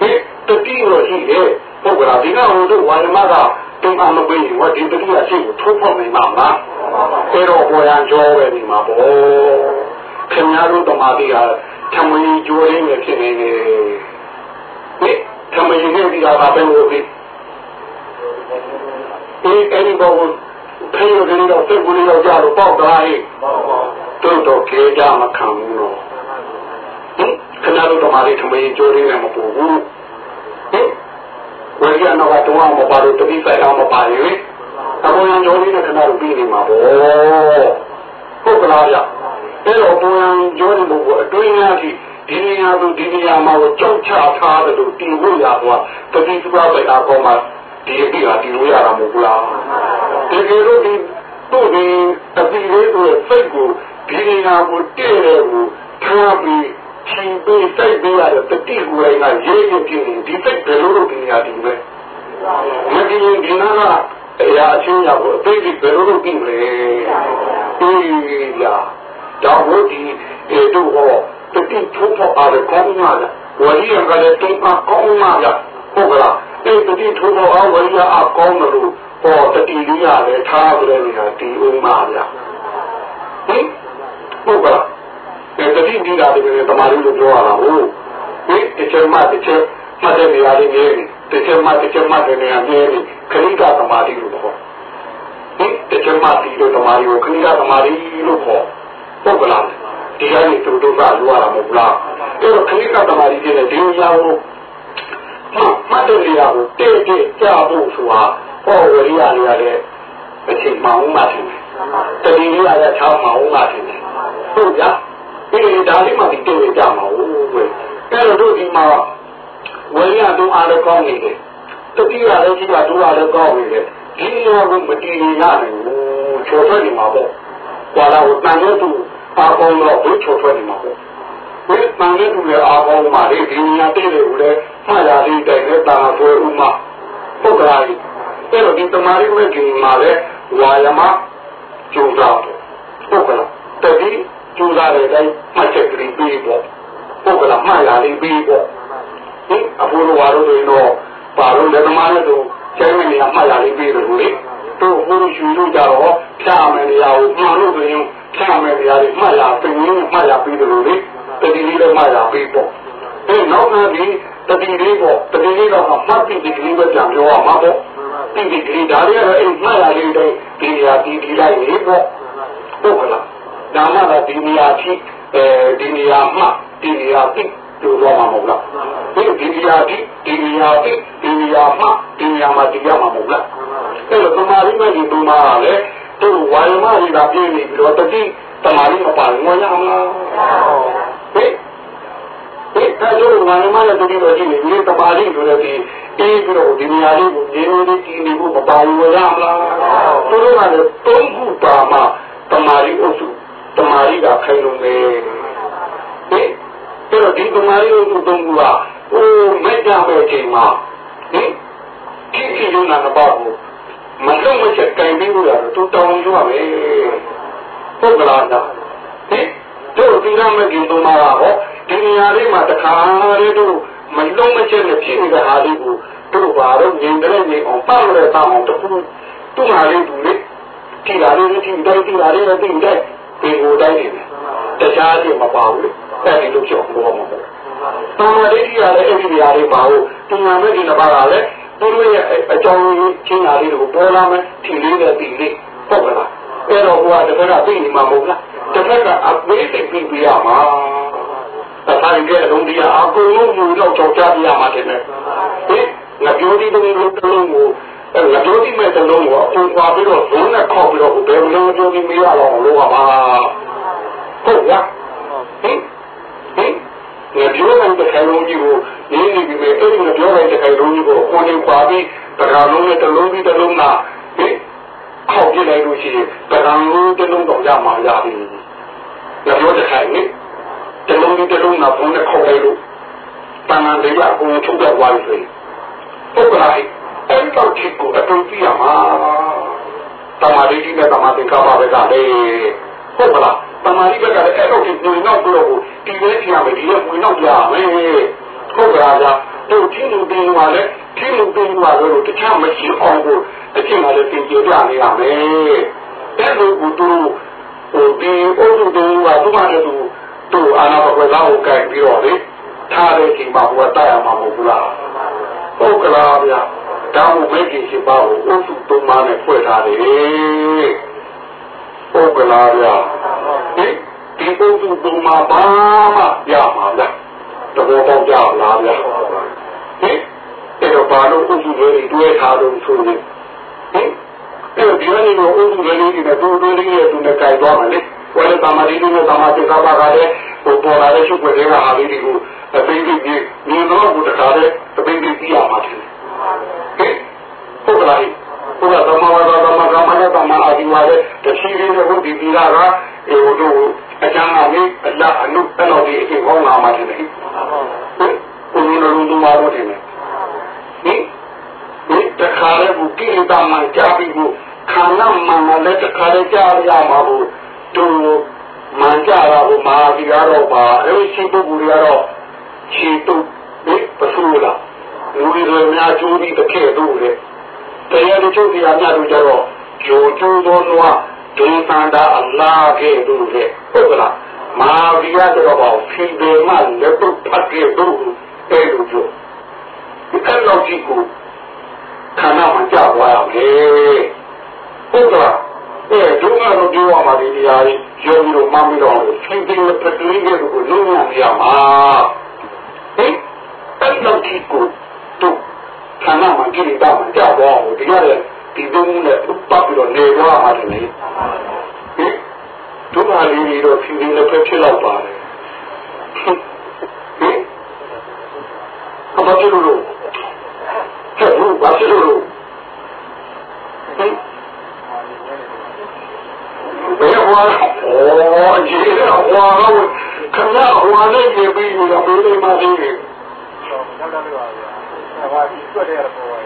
ဟင်တတိရောရှိတယ် ဟုတ်ကလားဒီကဟိုတို့ဝါယမကတုံးအောင်မပေးရင်ဝဒီတတိယရှိကိုထိုးဖောက်နိုင်မှာလားအဲ့တော့ပေါ်ရန်ကြောပဲဒီမှာပေါ့ခင်ဗျားတို့တမာတိကထမင်းကြိုးရင်းနဲ့ဖြစ်နေတယ်ဟင်ထမင်းနဲ့ဒီကဘာပဲလို့ပြီဒီအဲ့ဒီဘောကိုဖေးရတဲ့တော့စိတ်ကူးလေးတော့ကြာတော့ပေါက်သွားဟိတို့တော့ကြေးကြမခံဘူးတော့ဟင်ခင်ဗျားတို့တမာတိထမင်းကြိုးရင်းနဲ့မပူဘူးဟင် ဝေရနောကတော့မပါလို့တတိဆိုင်အောင်မပါရင်အပေါ်ရန်ကြောလေးနဲ့ခဏလိုပြီးနေမှာပေါ့ဟုတ်ကလားဗျအဲ့တော့ပေါ်ရန်ကြောလေးဘုတ်အတွင်းများကြီးဒီနေရာသူဒီနေရာမှာကိုကြောက်ချထားတယ်လို့တင်ဖို့ရသွားတတိစုပါပဲအကောင်မှာဒီအပြီးဟာဒီလိုရတာမဟုတ်လားတကယ်လို့ဒီပသူ့ဒီအတိလေးကိုစိတ်ကိုဒီနေရာကိုတည့်တယ်ကိုထားပြီး ချင်းပေးစိတ်ပေးရတဲ့တတိကိုယ်ကရေးရပြင်းဒီစိတ်ဘယ်လိုလုပ်ဒီနေရာဒီပဲမဒီဒီနာကအရာအချင်းရကိုအသိဒီဘယ်လိုလုပ်ပြီးလဲအေးလာတော့ဘုဒီေတို့ဟောတတိထုံးဖို့အားကောင်းမှာလားဝရီရကလည်းတုံးအကောင်းမှာလားဟုတ်ကလားအဲ့တတိထုံးဖို့အားဝရီရအကောင်းတယ်လို့ဟောတတိလေးရလည်းထားကြတယ်နေတာဒီဦးမှာဗျာဟင်ဟုတ်ကလား အဲ့တတိဒီတာတွေတမားလေးလို့ပြောရတာဟုတ်ဟင်တစ်ချက်မှတစ်ချက်မှတ်တဲ့နေရာလေးနေတစ်ချက်မှတစ်ချက်မှတ်တဲ့နေရာနေခရိကသမာဓိလို့ခေါ်ဟင်တစ်ချက်မှဒီလိုသမာဓိကိုခရိကသမာဓိလို့ခေါ်ဟုတ်ကလားဒီကနေသူတို့ကလိုရတာမဟုတ်လားအဲ့တော့ခရိကသမာဓိတဲ့ဒီအရာကိုမှတ်တဲ့နေရာကိုတဲ့တဲ့ကြားဖို့ဆိုတာဟောဝရိယလေးရတဲ့အချိန်မှောင်းမှတင်တယ်တတိယရတဲ့ချောင်းမှောင်းမှတင်တယ်ဟုတ်ကြ ဒီဒါလေးမှဒီတဲ့ကြမှာဟုတ်ဝဲအဲ့တော့တို့ဒီမှာဝရိယတို့အားလည်းကောင်းနေတယ်တတိယလည်းဒီကတို့အားလည်းကောင်းနေတယ်ဒီနေရာကိုမတည်နေရတယ်ဟိုချောထွက်နေမှာပေါ့ကွာလာကိုတန်ရုပ်သူအာကောင်းတော့ဘုချောထွက်နေမှာပေါ့ဘယ်တန်ရုပ်သူလည်းအာကောင်းမှာလေဒီနေရာတဲ့တွေကိုလည်းမှားရလေးတိုင်နဲ့တာဆွဲဥမဟုတ်ကဲ့အဲ့တော့ဒီတမာရီမဲ့ဒီမှာလည်းဝါယမကျူစားတယ်ဟုတ်ကဲ့တတိ ကျူစားတဲ့အတိုင်းမှတ်ချက်ကလေးပြီးပေါ့ဟုတ်ကဲ့မှားရလေးပြီးပေါ့ဟင်အဖိုးလိုဝါလို့ဆိုရင်တော့ပါလို့လည်းတမားလည်းတော့ကျဲမဲ့နေရာမှားရလေးပြီးတယ်လို့လေတို့ဘုရားရှင်တို့ကြတော့ဖြာမယ်နေရာကိုမှားလို့ဆိုရင်ဖြာမယ်နေရာတွေမှားရပင်ရင်းမှားရပြီးတယ်လို့လေတတိလေးလည်းမှားရပြီးပေါ့အဲနောက်မှဒီတတိလေးပေါ့တတိလေးတော့မှတ်ပြီးဒီကလေးပဲပြန်ပြောရမှာပေါ့ဒီဒီကလေးဒါလေးကတော့အဲ့မှားရလေးတိုင်းဒီနေရာဒီဒီလိုက်နေပေါ့ဟုတ်ကလား ဒါမှတော့ဒီနေရာထိအဲဒီနေရာမှဒီနေရာတိပြောတော့မှာမဟုတ်လားဒီဒီနေရာတိဒီနေရာတိဒီနေရာမှဒီနေရာမှာဒီရမှာမဟုတ်လားအဲ့တော့သမာဓိမဲ့ဒီဘုမာကလည်းသူ့ဝါယမတွေကပြည့်နေပြီးတော့တတိသမာဓိမပါငွေရမလားဟဲ့ဒီကကြိုးမာနမရဲ့တတိတော်ရှိနေဒီတပါဠိဆိုတဲ့ဒီအေးပြီးတော့ဒီနေရာလေးကိုဒီလိုလေးဒီလိုမပါဘူးရမလားသူတို့ကလည်းသုံးခုပါမှတမာရီအုပ်စု တမာရီကခိုင်လုံးပဲဟင်အဲ့တော့ဒီတမာရီအုပ်စုသုံးခုကဟိုမဲ့ကြမဲ့ချိန်မှာဟင်ခိခိလုံးနာတော့ကိုမလုံးမချက်ကင်ပြီးလို့ရတော့သူတောင်းရပါမယ်ဟုတ်ကလားဟင်တို့ဒီကမဲ့ဒီသုံးပါးဟောဒီနေရာလေးမှာတခါလေးတို့မလုံးမချက်နဲ့ဖြစ်နေတဲ့ဟာလေးကိုတို့ဘာတော့ငြိမ်တယ်ငြိမ်အောင်ပတ်ရတဲ့တောင်းတခုသူ့ဟာလေးသူလေဒီလာလေးဒီတိုင်းဒီလာလေးဒီတိုင်း ဒီကိုတိုင်းနေတယ်တခြားလေးမပါဘူးလေအဲ့ဒီလိုကြောက်ဘောမှာပေါ့တာမလေးကြီးရတဲ့အဲ့ဒီနေရာလေးပါဘူးသူနာမဲ့ဒီနှစ်ပါးကလည်းသူတို့ရဲ့အကြောင်းချင်းညာလေးကိုပေါ်လာမယ်ထီလေးနဲ့တီလေးဟုတ်ကလားအဲ့တော့ဟိုကတစ်ခါကသိနေမှာမဟုတ်လားတစ်ခါကအပေးသိပြီးပြရမှာတခါကြဲလုံးဒီအကုန်လုံးမူတော့ကြောက်ကြပြရမှာတဲ့ဟင်ငါပြောဒီတုံးလုံးတလုံးကို ငါပြောဒီမဲ့တလုံးကိုအုံပါပြီးတော့ဇုံးနဲ့ခောက်ပြီးတော့ဘယ်လိုပြောဒီမရတော့လို့ပါဟုတ်ရဟင်ဟင်ငါပြောတဲ့တခါလုံးကြီးကိုရင်းနေပြီမဲ့အဲ့ဒီငါပြောတဲ့တခါလုံးကြီးကိုကိုယ်နေပါပြီးတခါလုံးနဲ့တလုံးပြီးတလုံးနာဟင်ခောက်ပြလိုက်လို့ရှိရင်တခါလုံးတလုံးတော့ရမှာရပြီငါပြောတဲ့ခိုင်နေတလုံးဒီတလုံးနာပုံနဲ့ခေါက်လိုက်လို့တဏ္ဍာလေးကအကုန်ထုတ်တော့သွားပြီဟုတ်ကဲ့ အဲ့တော့ဒီကိုအတူပြရမှာတမာရီကြီးနဲ့တမာတိကပါပဲကလေဟုတ်ကလားတမာရီဘက်ကလည်းအဲ့တော့ဒီငွေနောက်ပြီးတော့ဒီလေးပြရမယ်ဒီလေးငွေနောက်ပြရမယ်ဟုတ်ကလားတို့ချင်းလူတင်းကလည်းချင်းလူတင်းကလည်းတခြားမရှိအောင်ကိုအချင်းကလည်းပြင်ပြပြနေရမယ်အဲ့လိုကိုတို့ဟိုဒီအုပ်စုတို့ကသူ့မှာတူသူ့အာနာပကွယ်သားကိုကြိုက်ပြီးတော့လေထားတဲ့ချိန်မှာဟိုကတိုက်ရမှာမဟုတ်ဘူးလားဟုတ်ကလားဗျာ ဒါမှမဟုတ်ရှင်ပါကိုအုပ်စုသုံးပါးနဲ့ဖွဲ့ထားတယ်ဟုတ်ကလားဗျာဒီဒီအုပ်စုသုံးပါးဘာမှရမှာလားတဘောပေါက်ကြလားဗျာဟင်အဲ့တော့ဘာလို့အုပ်စုလေးတွေတွဲထားလို့ဆိုရင်ဟင်အဲ့တော့ဒီနေ့ကအုပ်စုလေးတွေနဲ့တူတူလေးနဲ့သူနဲ့ကြိုက်သွားမယ်လေဝယ်သမာဓိနဲ့သမာဓိကပါကလည်းဟိုပေါ်လာတဲ့ရှုပ်ွယ်တွေကဟာလေးတွေကိုအသိဉာဏ်ကြီးမြင်တော့ဘုရားတဲ့တပိဋကပြရမှာတယ် ဟဲ့ဟုတ်ကလားဘုရားသမဝါဒသမကမ္မနဲ့သမအာဒီဝါရဲ့တရှိရင်းနဲ့ဘုဒ္ဓဒီလာကအဲတို့အကျမ်းအမေအလ္လာဟ်အနုအဲ့လိုဒီအရှင်ကောင်းလာမှတယ်ဟင်ဘုရားလုံးလုံးတော်တယ်ဟင်ဒီတခါလေဘုကိလေသာမှကြာပြီးဘုခန္ဓာမှန်လည်းတခါလေကြာရမှာဘုတို့မှန်ကြတာဘုမာဒီကတော့ပါအဲ့ရှိပုဂ္ဂိုလ်တွေကတော့ခြေတုပ်ဒီပစုလား လူတွေများကျိုးပြီးတစ်ခဲ့တို့လေတရားတို့ချုပ်တရားများတို့ကြတော့ဂျိုကျိုးသောနွားဒုသန္တာအလားခဲ့တို့လေဟုတ်ကလားမာဒီကတော့ပေါ့ဖီဘေမလက်ပုတ်ဖတ်ခဲ့တို့အဲ့လိုကျိုးအဲ့လိုကြည့်ကိုခန္ဓာမှာကြာသွားရမယ်ဟုတ်ကလားအဲဒုက္ခတော့ပြောရမှာဒီတရားကြီးရောပြီးတော့မှန်းပြီးတော့ဖီဘေနဲ့ပတ်လေးတဲ့ကိုလုံးဝမရမှာဟင်အဲ့လိုကြည့်ကို တို့ခန္ဓာမှာကြည့်တာမှကြာသွားအောင်ဒီရတယ်ဒီဘုံနဲ့ပတ်ပြီးတော့နေသွားမှာတယ်ဟင်ဒုက္ခလေးတွေတော့ဖီဘေနဲ့ပဲဖြစ်တော့ပါတယ်ဟင်အမကြီးလို့ဟဲ့ဘူးဘာဖြစ်လို့ဟင်ဘယ်ဟောအော်ဒီဟောတော့ခဏဟောနေပြီပြီးတော့ဘယ်လိုမှသိနေ တော့တော့လို့ပါဗျာ။ဘာကြီးတွေ့တယ်တော့ပေါ့။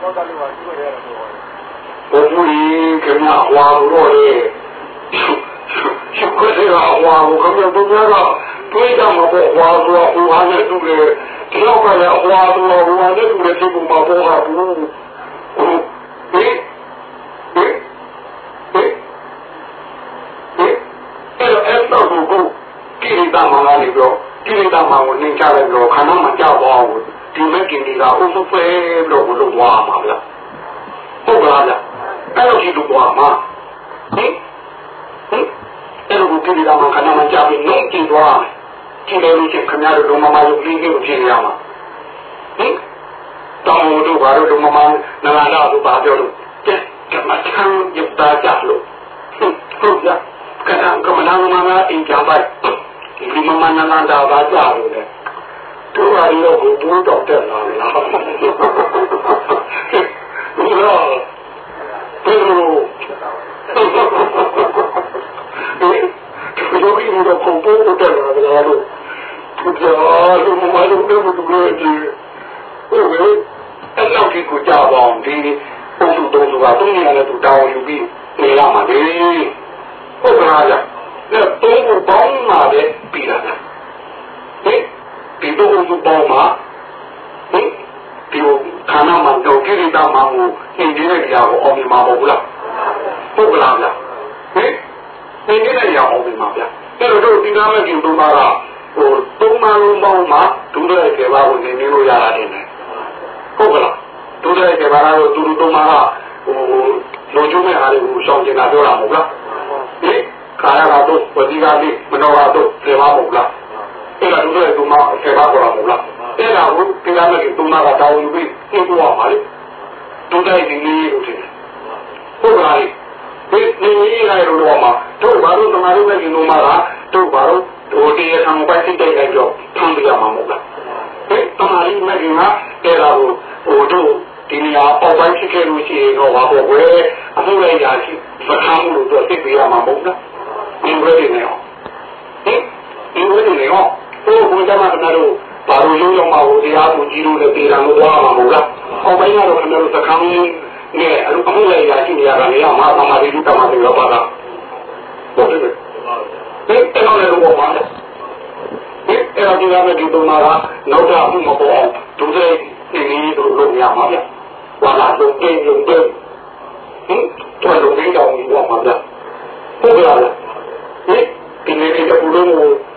တော့တော့လို့ပါတွေ့တယ်တော့ပေါ့။ ဘုရား ခင်ဗျာဟောလို့လေရှင်ကိုယ်ကဟောလို့ခင်ဗျာဘုရားကတွေးကြမှာပေါ့ဟောဆိုဟောဟာနဲ့တူတယ်ဒီတော့ကလည်းဟောဆိုဟောနဲ့တူတယ်ဒီပုံမှာပေါ့ဟာဘူးဟင်ဟင်ဟင်ဟင်အဲ့တော့အဲ့တော့ကိုကိရိတာမှာလာနေတော့ကိရိတာမှာကိုနင်းချတယ်တော့ခန္ဓာမှာကြောက်သွားအောင်ဒီမဲ့ကိရိတာအုပ်စုပဲလို့ဘုလို့သွားမှာဗျာဟုတ်ပါလား အဲ့လိုရှိလို့သွားမှာဟင်ဟင်အဲ့လိုကိရိတာမှာခန္ဓာမှာကြောက်ပြီးနှုတ်ကြည့်သွားမယ်ကြည့်လို့ချင်းခင်ဗျားတို့မမရုပ်လေးကိုဖြစ်ရမှာဟင်တောင်းတို့ဘာလို့မမနလာလာတို့ဘာပြောလို့တဲ့ကမ္မထံယပ်တာကြလို့ဟုတ်ကြကံကမ္မနာမနာအင်ကြပါဒီမမနာနာတာဘာကြလို့လဲတို့ဟာရောဘုံတော့တက်လာလား ဟုတ်လားဘယ်လိုဒီလိုပြီးတော့ပုံပေါ်တက်လာတယ်လို့သူကြားလို့မမလို့တော့မတူလို့ဒီဟုတ်ကဲ့အဲ့လောက်ကြီးကိုကြာပါအောင်ဒီပုံစုတုံးစုကတုံးနေရတယ်သူတောင်းယူပြီးနေရမှာလေဟုတ်ကဲ့လားအဲ့တုံးကိုပေါင်းมาပဲပြီးတာဟင်ဒီတုံးကိုပေါင်းมาဟင်ဒီခန္ဓာမှာတော့ ကိရိတာမှာကိုသင်နေတဲ့နေရာကိုအောင်မြင်မှာမဟုတ်ဘူးလားဟုတ်ကလားဗျဟင်သင်နေတဲ့နေရာအောင်မြင်မှာဗျအဲ့တော့တို့ဒီနာမဲ့ကျင်သုံးပါကဟိုသုံးပါလုံးပေါင်းမှာဒုတိယကေဘာကိုနေနေလို့ရတာတင်တယ်ဟုတ်ကလားဒုတိယကေဘာကတော့သူတို့သုံးပါကဟိုလုံချုံးမဲ့အားတွေကိုရှောင်ကျင်တာပြောတာမဟုတ်လားဟင်ခါရကတော့ပတိကလေးမနောကတော့ကေဘာမဟုတ်လားအဲ့ဒါဒုတိယသုံးပါကေဘာကိုမဟုတ်လားအဲ့ဒါကိုဒီနာမဲ့ကျင်သုံးပါကတောင်းယူပြီးသိသွားပါလေ ဒုတိယဒီလေးလို့ထင်တယ်ဟုတ်ကလားဒီနေရရတော့မှာတို့ဘာလို့သမားတို့နဲ့ဒီလိုမှကတို့ဘာလို့ဟိုတရားခံပိုက်စိတ်တိုက်ကြဖမ်းပြရမှာမဟုတ်လားဟဲ့သမားကြီးမကင်ကအဲ့ဒါကိုဟိုတို့ဒီနေရာပေါက်ပိုင်းဖြစ်ခဲ့လို့ရှိရင်တော့ဘာပေါ့ကွယ်အမှုလိုက်ရာရှိမခံဘူးလို့တော့သိပြရမှာမဟုတ်လားဒီဝဲနေရောဟင်ဒီဝဲနေရောဟိုဘုရားမကနာတို့ ဘာလို့လုံးလုံးမဟိုတရားကိုကြီးလို့လည်းပြည်တော်မသွားမှာမဟုတ်လားအောက်ပိုင်းကတော့ခင်ဗျားတို့သခံနဲ့အမှုလိုက်ရာရှိနေရတာလေအမှားသမားတွေတမန်တွေရောပါတာဟုတ်တယ်ဒီအဲ့တော့လည်းဘောပါလေဒီအဲ့တော့ဒီကနေ့ဒီတုန်းကနောက်တာမှုမပေါ်ဒုစရိုက်နေနေတို့လုပ်ရမှာဗျ။ဘာလာလုံးပြင်းလုံးပြင်းဟင်တော်လုံးပြင်းတောင်ကြီးတော့မှာဗျ။ဟုတ်ကဲ့လား။ဒီဒီနေ့ဒီကူလုံးကိုလုံလေးကိုထင်းနေရတဲ့ရာရှိကလုံးပြင်းကိုလာမလား။အဲ့လုံးလေးဟုတ်ကဲ့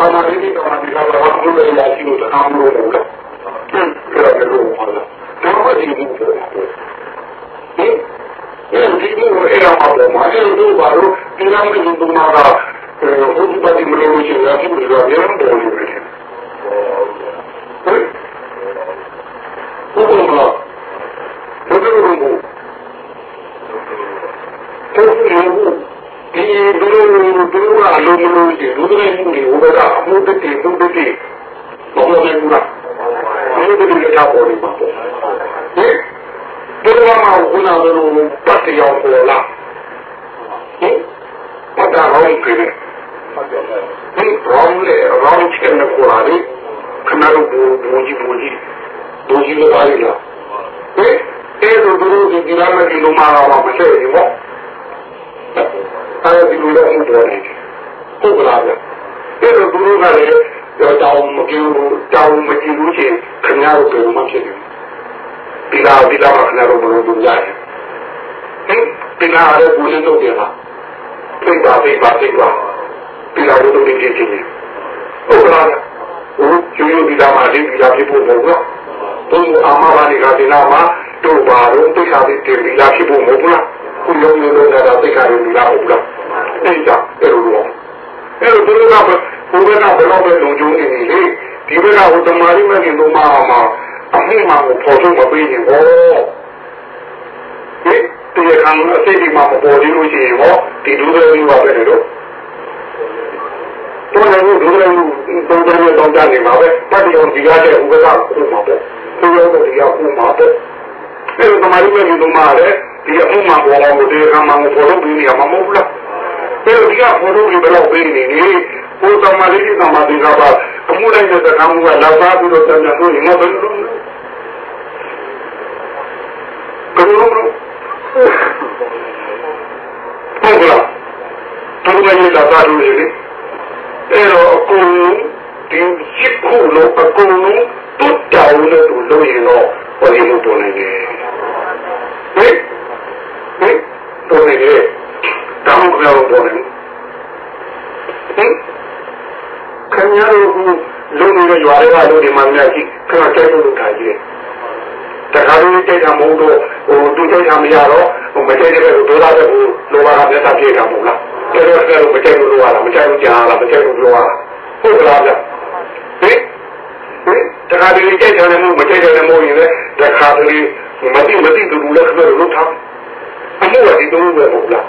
Ama dedi ki bana bir kadar haklı ve ilacı oldu. Hamur oldu. Kim kırarlı olmalı. Tamam değil mi? Ne? Yani dedi o el amalı. Mahir olduğu var o. Dinamik olduğuna da. Hızlı da dinlemiş. Yaşı bir var yanımda. အဲ့လိုတမာရီမကင်တို့မှလည်းဒီအမှုမှပေါ်အောင်ဒီကံမှပေါ်ထုတ်ပြီးနေမှာမဟုတ်လားအဲ့ဒီကဘုရုပ်ကြီးဘယ်တော့ပေးနေနေဘုသမာဓိကမှဒီကပါအမှုတိုင်းတဲ့ကံမှုကလောက်သားပြီးတော့တန်တန်လို့ရင်မဘယ်လိုလုပ်ဘယ်လိုလုပ်ဟုတ်ကဲ့သူကလည်းလောက်သားလို့လေအဲ့တော့အကုန်ဒီရှိခုလို့အကုန်လုံးတွတ်တောင်းလို့လို့ရင်တော့ဘယ်လိုပေါ်နေလဲ ဟဲ့ဟဲ့ပေါ်နေလေတောင်းကြောက်ပေါ်နေဟင်ခင်ဗျားတို့ကလုံနေတဲ့ရွာတွေကလူဒီမှာများကြည့်ခဏတိုက်လို့ထားကြည့်တခါလို့တိုက်တာမဟုတ်တော့ဟိုသူတိုက်တာမရတော့ဟိုမတိုက်တဲ့ဒေါသတဲ့ဟိုလောဘကမျက်စာပြေတာမဟုတ်လားတော်တော်ကမတိုက်လို့လို့ရတာမတိုက်လို့ကြားလားမတိုက်လို့လို့ရတာဟုတ်ကလားဗျဟင်ဟင်တခါတလေတိုက်တယ်လည်းမတိုက်တယ်လည်းမဟုတ်ရင်လည်းတခါတလေ မတိမတိသူလည်းခဏလို့ထားအမှုကဒီလိုပဲမဟုတ်လား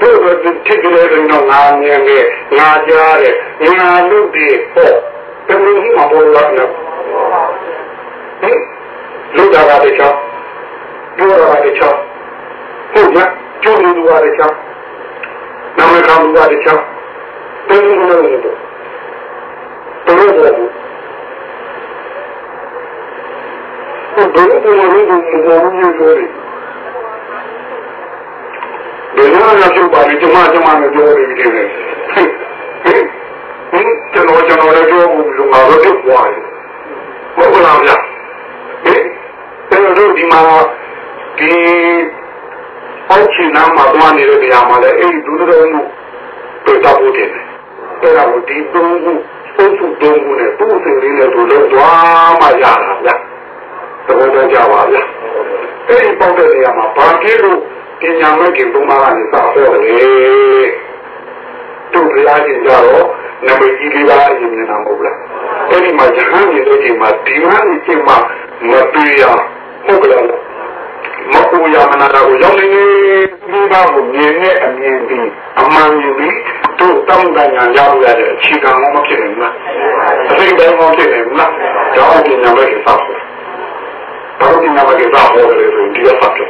တို့ကထိတ်ကြတဲ့တော့ငါမြင်ခဲ့ငါကြားတယ်ငါလူတွေဟောတမလို့မှာပေါ်လာတယ်ဟင်လူတာကတည်းကပြောတာကတည်းကဟုတ်လားကျိုးလူကတည်းကနာမည်ကလူကတည်းကတင်းနေလို့တော့တော်တော် ဟုတ်တယ်ဘယ်လိုလဲဘယ်လိုလဲဘယ်လိုလဲဖြစ်ပါလိမ့်ကျွန်မကျွန်မနဲ့ပြောနေပြီလေဟင်ဟင်ကျွန်တော်ကျွန်တော်လည်းပြောဖို့လူငါတို့ပြောသွားတယ်ဟုတ်ကလားဗျဟင်အဲ့တော့ဒီမှာဒီအောက်ချင်နာမှာသွားနေတဲ့နေရာမှာလည်းအဲ့ဒီဒုဒရုံမှုတွေ့တော့ဖို့တယ်အဲ့ဒါကိုဒီသုံးခုအုပ်စုသုံးခုနဲ့သူ့အစဉ်လေးနဲ့သူလုံးသွားမှရတာဗျ သဘောတကြပါဗျအဲ့ဒီပေါက်တဲ့နေရာမှာဘာကြည့်လို့ပညာမဲ့ခင်ဘုံမာကနေစဟောတယ်သူဘုရားရှင်ကြတော့နမိတ်ကြီးလေးပါအရင်မြင်တာမဟုတ်လားအဲ့ဒီမှာဇဟန်မြင်တဲ့ချိန်မှာဒီမှာအချိန်မှာမပြေရဟုတ်ကလားမပူရမနာကိုရောက်နေဒီပါကိုမြင်နဲ့အမြင်ပြီးအမှန်ယူပြီးတို့တောင်းတညာရောက်ရတဲ့အခြေခံမဖြစ်နိုင်ဘူးလားအစိမ့်တိုင်းမဖြစ်နိုင်ဘူးလားကြောင်းပညာမဲ့ခင်စဟော ဘာလို့ပညာမဲ့ခင်စဟောတယ်ဆိုရင်ဒီကဖတ်တယ်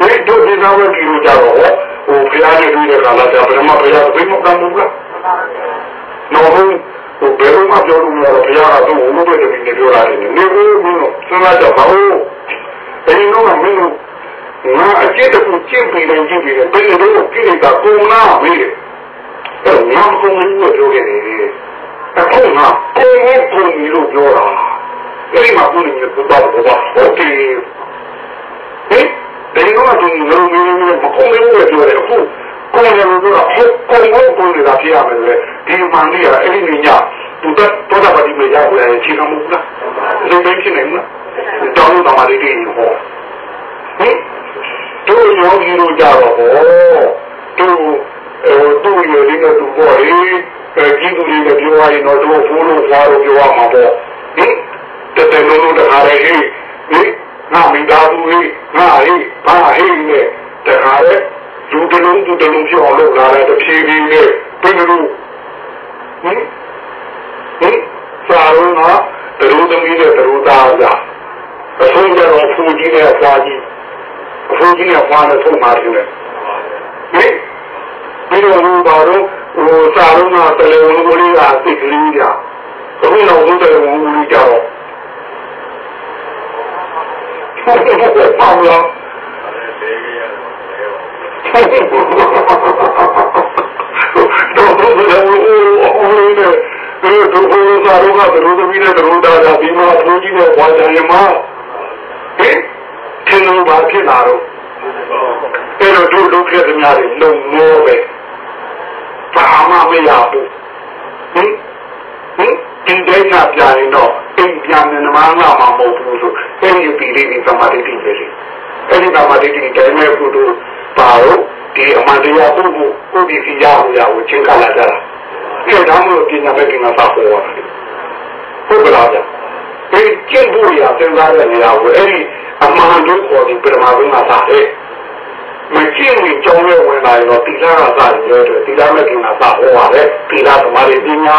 ဒီတို့ဒီနာဝကြီးလို့ကြတော့ဟိုဘုရားနဲ့တွေ့တဲ့ခါလာကြဗြဟ္မဘုရားဘယ်မှာကမှုလားနော်ဟိုဘယ်လိုမှပြောလို့မရတော့ဘုရားကတော့ဝုန်းတဲ့နေပြောတာနေနေဘူးမင်းတို့စဉ်းစားကြပါဦးအဲဒီတော့မင်းတို့ငါအကျင့်တစ်ခုကျင့်ပြီးတယ်ကျင့်ပြီးတယ်ဘယ်လိုလုပ်ကြည့်လိုက်တာပုံနာမေးတယ်အဲငါပုံလို့ပြောခဲ့တယ်အခုငါပုံကိုပုံပြီးလို့ပြောတာ အဲ့မှာဘုန်းကြီးကဘာလို့ဘာဟုတ်ကဲ့ဟဲ့ဒီကောင်ကငါတို့မျိုးမျိုးမကုန်ဘူးလို့ပြောတယ်အခုကိုယ်ကလည်းတော့ဟုတ်ကုန်ဘူးကိုယ်ကလည်းဖြစ်ရမယ်လေဒီမှန်လေးကအဲ့ဒီညသူတက်တော့တာပါဒီမရဘူးလေချိန်ကမဟုတ်လားလုံးမဖြစ်နိုင်ဘူးလားတောင်းလို့တော့မလေးတည်းဟောဟင်တို့ရောကြီးတို့ကြတော့ဟောတို့ဟိုတို့ရလေးနဲ့သူပေါ်ရေးပြည်သူတွေလည်းပြောရရင်တော့တို့ဖိုးလို့ဖွားလို့ပြောရမှာပေါ့ဟင် တတလုံးလုံးတခါလေဟိဟင်ငါမိသားစုဟိငါဟိဘာဟိနဲ့တခါလေလူတလုံးသူတလုံးပြောလို့လာတဲ့တဖြည်းဖြည်းနဲ့ဘယ်လိုဟင်ဟင်စာရုံးကတလူသမီးနဲ့တလူသားကြအဆုံးကြတော့ဖူကြီးနဲ့အဖွားကြီးအဖိုးကြီးနဲ့ဖွားနဲ့ဆုံးပါတယ်ဟင်ပြီးတော့ဟိုပါတော့ဟိုစာလုံးကတလေဝန်ကိုလေးကသိကလေးကြအခုနောက်ဆုံးတလေဝန်ကိုလေးကြတော့ ဟုတ်ကဲ့ပါမလားတော့ဘုရားဟိုဟိုလေးနဲ့ဒီတို့ဟိုစာလုံးကဘယ်လိုသမီးနဲ့ဘယ်လိုသားတာဒီမှာဘုန်းကြီးနဲ့ဘွားကြရင်မှာဟင်သင်လို့ပါဖြစ်လာတော့အဲ့တော့တို့လုပ်ခဲ့သမျှတွေလုံမောပဲဘာမှမရဘူးဟင်ဟင် ဒီတိုင်းကပြန်ရင်တော့အိမ်ပြန်နေမှာငါမှမဟုတ်ဘူးဆိုအဲ့ဒီပြည်လေးဒီသမာဓိတိပဲလေအဲ့ဒီသမာဓိတိတိုင်းမဲ့ကုတို့ပါတော့ဒီအမှန်တရားပုဂ္ဂိုလ်ကိုဒီစီရအောင်ရအောင်ချင်းကလာကြတာဒီဒါမှမဟုတ်ပညာမဲ့ပညာသာပေါ်တာဟုတ်ကလားဗျအဲ့ဒီကျင့်ဖို့ရစဉ်းစားတဲ့နေရာကိုအဲ့ဒီအမှန်တို့ခေါ်ဒီပရမဘုံကသာတဲ့မကျင့်ရင်ကြောင်းရဲဝင်လာရင်တော့တိလာကသာရဲတယ်တိလာမဲ့ကင်ကသာဟောပါတယ်တိလာသမားတွေပညာ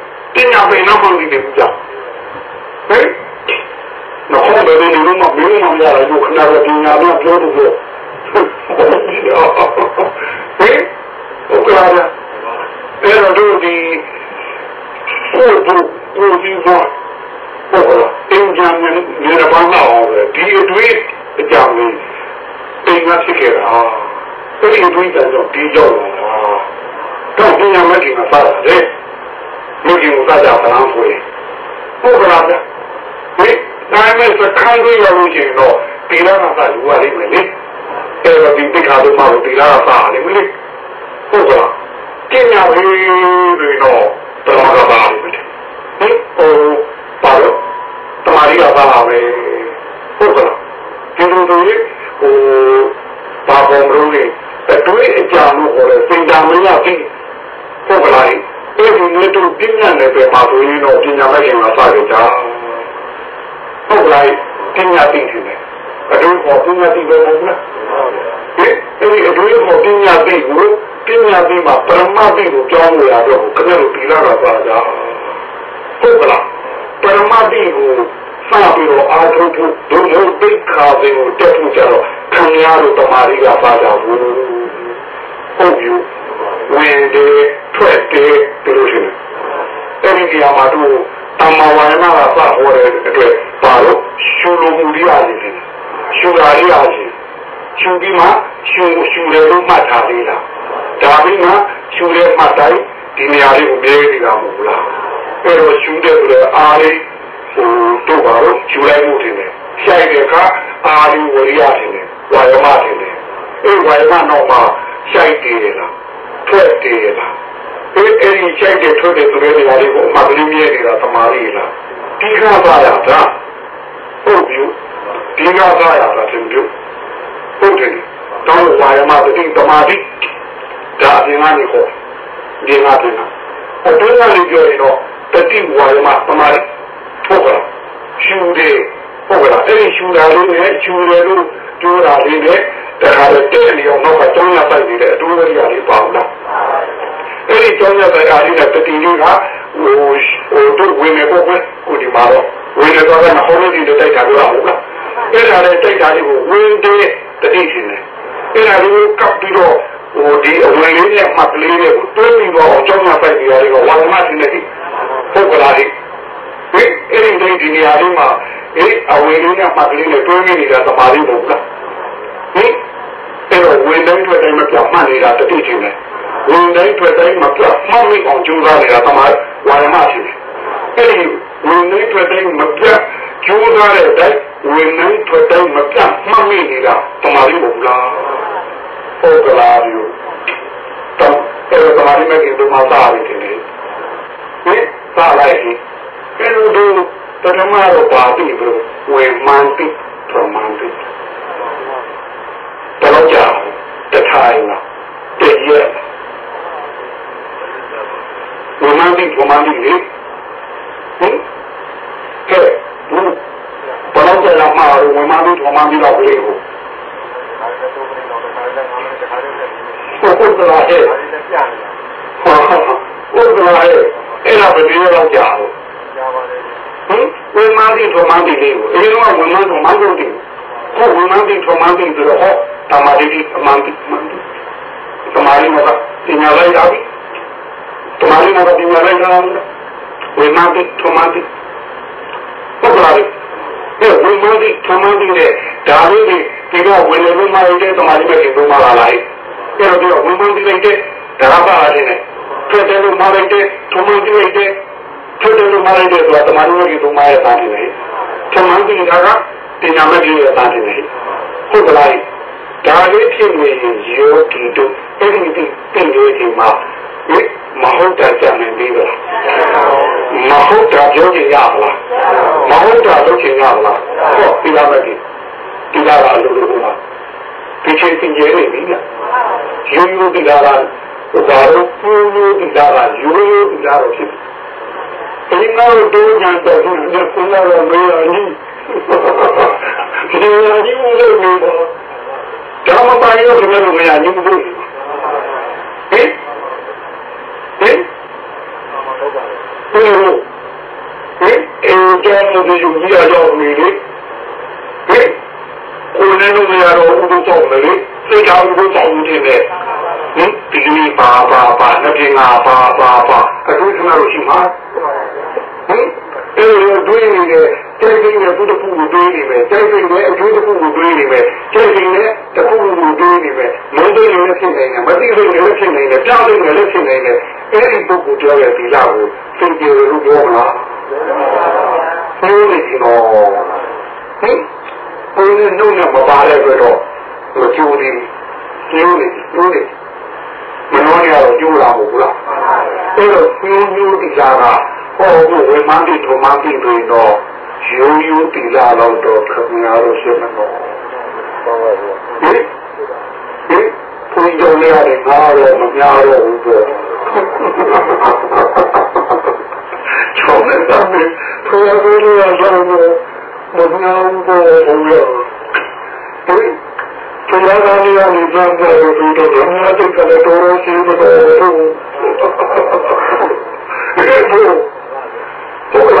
တော့ဘယ်တော့မှအောင်လို့ဟုတ်တယ်ဗျ။ဘာလို့ပဲဒီမှာတော့ဝင်တယ်ထွက်တယ်ဘာလို့လဲ။ဒီကပညာလာကမတင်ဘယ်နာမှမမတည်ဘူး။ဟုတ်ကဲ့ဗျာ။ဟဲ့ပညာဘယ်နာမှမတည်ဘူးကြာ။ဟဲ့နော်ဘယ်လိုလဲမမင်းမမရဘူးခဏတော့ပညာတော့ပြောလို့ပြော။ဟဲ့ဟုတ်ကဲ့ဗျာ။အဲ့တော့တို့ဒီကိုယ်ကိုကိုယ်ဒီဘောဟုတ်ကဲ့အင်ဂျင်နေရပါတော့ဒီအတွေ့အကြောင်းလေးတင်ကဖြစ်ခဲ့တာအဲ့ဒီအတွေ့အကြုံဒီကြောင့်တော့ပညာမကြီးကစားတယ်လူ ကြီးကစားကြတာလားဆိုရင်ဟုတ်ကဲ့လားဒီတိုင်းမဲ့စခန်းကြီးရလို့ရှိရင်တော့ဒီလားကစားယူရလိမ့်မယ်လေအဲ့တော့ဒီတိခါတို့မှဒီလားကစားလိမ့်မယ်လေဟုတ်ကဲ့ကျင့်ရပြီးတွေတော့တော်တော်ပါဘူးဟင်ဟိုပါတော့တမာရီကပါလာပဲဟုတ်ကဲ့ဒီလိုတွေဟိုဘာပုံလို့လဲအတွေ့အကြံလို့ခေါ်တဲ့စင်တာမရပြီဟုတ်ကဲ့ အဲ့ဒီနေ့တို့ပြညာနယ်ပဲမှာဆိုရင်တော့ပညာမဲ့ရှင်ကစကြကြဟုတ်ကဲ့ပညာသိတယ်အတူဟောပညာသိပဲမဟုတ်လားဟင်အဲ့ဒီအတူဟောပညာသိကိုပညာသိမှာပရမတ်သိကိုကြောင်းလို့ရတော့ခဏလို့ဒီလာတာပါကြဟုတ်ကလားပရမတ်သိကိုစပြီးတော့အာထုပ်ဖို့ဒုက္ခဒိဋ္ဌာပင်ကိုတက်ဖို့ကြတော့ခံရလို့တမာရီကပါကြဘူးဟုတ်ပြီ ဝင်တယ်ထွက်တယ်ဒီလိုရှိတယ်အဲ့ဒီနေရာမှာတို့တမ္မာဝါယမကစဟောတဲ့အတွက်ပါလို့ရှုလိုမှုရရတယ်ရှုတာရရတယ်ရှုပြီးမှရှုရှုတယ်လို့မှတ်ထားသေးတာဒါပြီးမှရှုတဲ့မှတ်တိုင်းဒီနေရာလေးကိုမြဲနေတာမဟုတ်လားအဲ့တော့ရှုတဲ့ဆိုတဲ့အားလေးဟိုတို့ပါတော့ရှုလိုက်မှုတင်တယ်ရှိုက်တဲ့အခါအားလေးဝရိယတင်တယ်ဝါယမတင်တယ်အဲ့ဝါယမတော့မှရှိုက်တယ်လား ထွက်တယ်လားအဲ့အဲ့ဒီရှိုက်တဲ့ထွက်တဲ့ဆိုတဲ့နေရာလေးကိုအမှတ်ကလေးမြဲနေတာသမားလေးလားဒီကပါရတာဟုတ်ပြီဒီကပါရတာတင်ပြုဟုတ်တယ်တောင်းဝါယမတတိသမာဓိဒါအပြင်ကနေဟောဒီမှာပြင်တာအတွင်းကနေပြောရင်တော့တတိဝါယမသမာဓိဟုတ်ကဲ့ရှူတယ်ဟုတ်ကဲ့အဲ့ဒီရှူတာလေးနဲ့ရှူတယ်လို့ပြောတာလေးနဲ့ တခါတော့တဲ့နေအောင်နောက်ကကျောင်းရဆိုင်နေတဲ့အတူတူရလေးပါလားအဲ့ဒီကျောင်းရဆိုင်အားလေးနဲ့တတိလေးကဟိုဟိုတို့ဝင်နေပေါ့ကွကိုဒီမှာတော့ဝင်နေတော့ကဟောလို့ဒီတိုက်တာပြောအောင်လားအဲ့ဒါလည်းတိုက်တာလေးကိုဝင်တဲ့တတိရှင်နေအဲ့ဒါလေးကိုကပ်ပြီးတော့ဟိုဒီအဝင်လေးနဲ့မှတ်လေးနဲ့ကိုတွင်းပြီးတော့ကျောင်းရဆိုင်နေရတယ်ကဝါမတ်နေတယ်ဟုတ်ကလားဒီအဲ့ဒီတိုင်းဒီနေရာလေးမှာအေးအဝေးလေးနဲ့မှတ်ကလေးနဲ့တွဲနေနေတာသမာဓိမဟုတ်လားဟင် အဲ့တော့ဝင်တိုင်းထွက်တိုင်းမပြောင်းမှတ်နေတာတတိချင်းလေဝင်တိုင်းထွက်တိုင်းမပြတ်မှတ်မိအောင်ကြိုးစားနေတာတမန်ဝါရမရှိတယ်အဲ့ဒီဝင်တိုင်းထွက်တိုင်းမပြတ်ကြိုးစားတဲ့အတိုင်းဝင်တိုင်းထွက်တိုင်းမပြတ်မှတ်မိနေတာတမန်လေးမဟုတ်လားဟုတ်ကလားဒီတော့အဲ့ဒါတမန်လေးမဲ့ဒီမှာစားရတယ်လေဟင်စားလိုက်ပြီအဲ့လိုဒီပထမတော့ပါပြီဘယ်ဝေမန်တိပရမန် တိတော့ကြာတထိုင်လားတည့်ရဲ့ဝေမန်တိပရမန်တိလေဟင်ကဲဘူးဘယ်တော့ကြာမှဝေမန်တိပရမန်တိတော့လေကိုဟုတ်ကဲ့လားဟဲ့ဟုတ်ကဲ့လားဟဲ့အဲ့ဒါဘယ်လိုလုပ်ကြအောင်ဟင်ဝိမာန်တိထောမန်တိလေးကိုအရင်ကဝိမာန်ထောမန်တိကိုကိုဝိမာန်တိထောမန်တိဆိုတော့တမာတိအမန်တိမန်တိတမာရီမှာပညာလိုက်တာပြီတ မာရီမှာပညာလိုက်တာဝိမာန်တိထောမန်တိဟုတ်လားဒီဝိမာန်တိထောမန်တိနဲ့ဒါလေးတွေဒီတော့ဝင်လေလို့မရတဲ့တမာရီပဲဒီလိုမှလာလိုက်အဲ့တော့ဝိမာန်တိလိုက်တဲ့ဒါပါရတယ်နဲ့ဖြစ်တယ်လို့မလိုက်တဲ့ထော မန်တိလိုက်တဲ့ဖြစ်တယ်လို့မလိုက်တဲ့ဆိုတာတမာရီဝိသုမာရဲ့သားတယ်လေထောမန်တိကကပညာမဲ့ကြီးရဲ့သားတယ်လေဟုတ်ကလားဒါလေးဖြစ်နေရင်ယောဂီတို့အဲ့ဒီဒီပြင်လို့ဒီမှာမဟုတ်တာကြံနေပြီလားမဟုတ်တာပြောချင်ရမလားမဟုတ်တာလုပ်ချင်ရမလားဟောဒီလားမကြီးဒီလားအလိုလိုပါဒီချင်းသင်ကြနေပြီလားရိုးရိုးဒီလားဘာလို့ပူပူဒီလားရိုးရိုးဒီလားတော့ဖြစ်ဒီငါတို့တို့ညာတော့ဒီကုလားတော့မေးရည်ဒီညာဒီဦးလို့ ပြောဒါမှပါရောခင်ဗျားတို့မရညမှုဘူးဟင်ဟင်ဟင်ဟင်အင်းကျောင်းလို့ယူရရောက်နေလေဟင်ကိုယ်လည်းမရတော့ဘူးတော့ကြောက်နေလေစိတ်ထားဘူးကြောက်နေတယ်ဟင်ဒီလိုပါပါပါနှစ်ပြင်းငါပါပါပါအတူတူလို့ရှိမှာဟင် အဲလိုတွေးနေတယ်ကျိုးစိနဲ့သူတခုကိုတွေးနေမယ်ကျိုးစိနဲ့အကျိုးတစ်ခုကိုတွေးနေမယ်ကျိုးစိနဲ့တခုကိုတွေးနေမယ်မုန်းတွေလည်းဖြစ်နေတယ်မသိစိလည်းဖြစ်နေတယ်ကြောက်စိလည်းဖြစ်နေတယ်အဲဒီပုဂ္ဂိုလ်ပြောတဲ့ဒီလောက်ကိုသင်ပြေလို့ပြောမလားပြောနေတယ်နော်ဟင်ဘုန်းကြီးနှုတ်နဲ့မပါတဲ့အတွက်တော့ဟိုကျိုးနေကျိုးနေကျိုးနေမနှောရတော့ကျိုးလာမဟုတ်လားအဲ့တော့ကျိုးမျိုးဒီလာက ဟောဘုဝေမန္တိထုမန္တိတွေတော့ရိုးရိုးတိလာတော့တော့ခမနာလို့ရှိနေတော့ဟင်ဟင်ဘုန်းကြီးတို့လည်းငါတော့မများတော့ဘူးတော့ချောင်းနေတာပဲဘုရားကိုလည်းတော့မများဘူးတော့ဘုရားဟင်ဘုရားကလည်းလည်းကြံတယ်ဒီတော့ငါတို့ကလည်းတော်ရှိတယ်ဟဲ့ဘုဟု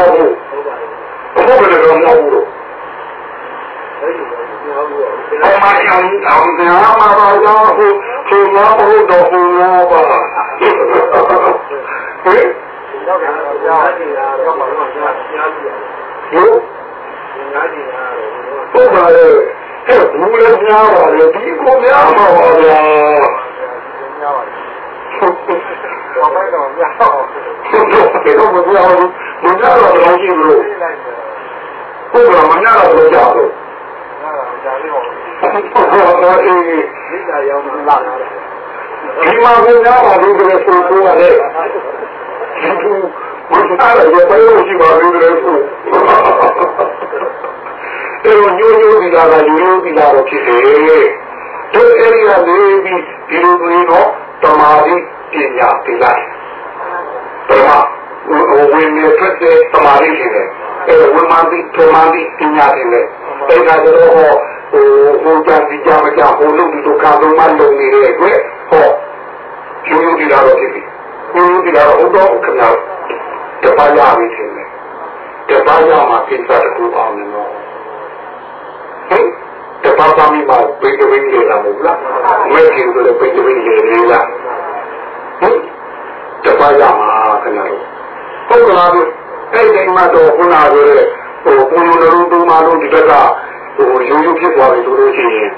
တ်လားဘုဟုတ်ကလည်းတော့မဟုတ်ဘူးအမယံအောင်တရားမှာပါတော့ဟိုဟိုမှာဟုတ်တော့ဟိုမှာပါဟင်ရောက်တယ်ကြားတယ်ရောက်ပါတော့ကြားကြားကြည့်ရဟိုကြားကြည့်ရဟုတ်ပါလေအဲ့ဘူးလည်းများပါလေဒီကိုများမှာပါဗျာ များပါတော့မိုက်တော့များတော့ဒီတော့မပြောဘူးမများတော့တော့ရှိဘူးလို့ဟုတ်ကဲ့မများတော့ကြောက်လို့ကြားလေးပါဟုတ်ကဲ့အေးဒီကရောက်လာတာဒီမှာကများပါလို့ဆိုဆိုဆိုရတယ်မများတော့ဘယ်လိုရှိပါလို့လဲဆိုအဲ့တော့ညို့ညို့ဒီလာကညို့ညို့ဒီလာတော့ဖြစ်တယ်တို့အဲ့ဒီကနေပြီးဒီလိုမျိုးတော့ တမာတိပညာပြလိုက်ပရမဝိနည်းထွက်တဲ့တမာတိရှိတယ်အဲဝိမာတိတမာတိပညာတွေလေအဲ့ဒါတော့ဟိုဟိုကြတိကြမကြဟိုလူဒီတို့ကာလုံးမလုံးနေတဲ့အတွက်ဟောကျိုးဒီလာတော့ဖြစ်ပြီကျိုးဒီလာတော့တော့ခဏတပါးရပြီထင်တယ်တပါးရမှာကိစ္စတခုအောင်နေတော့ဟင် တပါးပါမိမှာဘယ်လိုဝင်လေလာမဟုတ်လားမဲ့ခင်ဆိုတော့ဘယ်လိုဝင်လေလေလားဟင်တပါးရမှာခဏတော့ဟုတ်ကလားအဲ့ဒီမှာတော့ခုနကပြောတဲ့ဟိုဘုံလုံးလုံးတူမလုံးဒီဘက်ကဟိုရိုးရိုးဖြစ်သွားပြီဆိုလို့ရှိရင်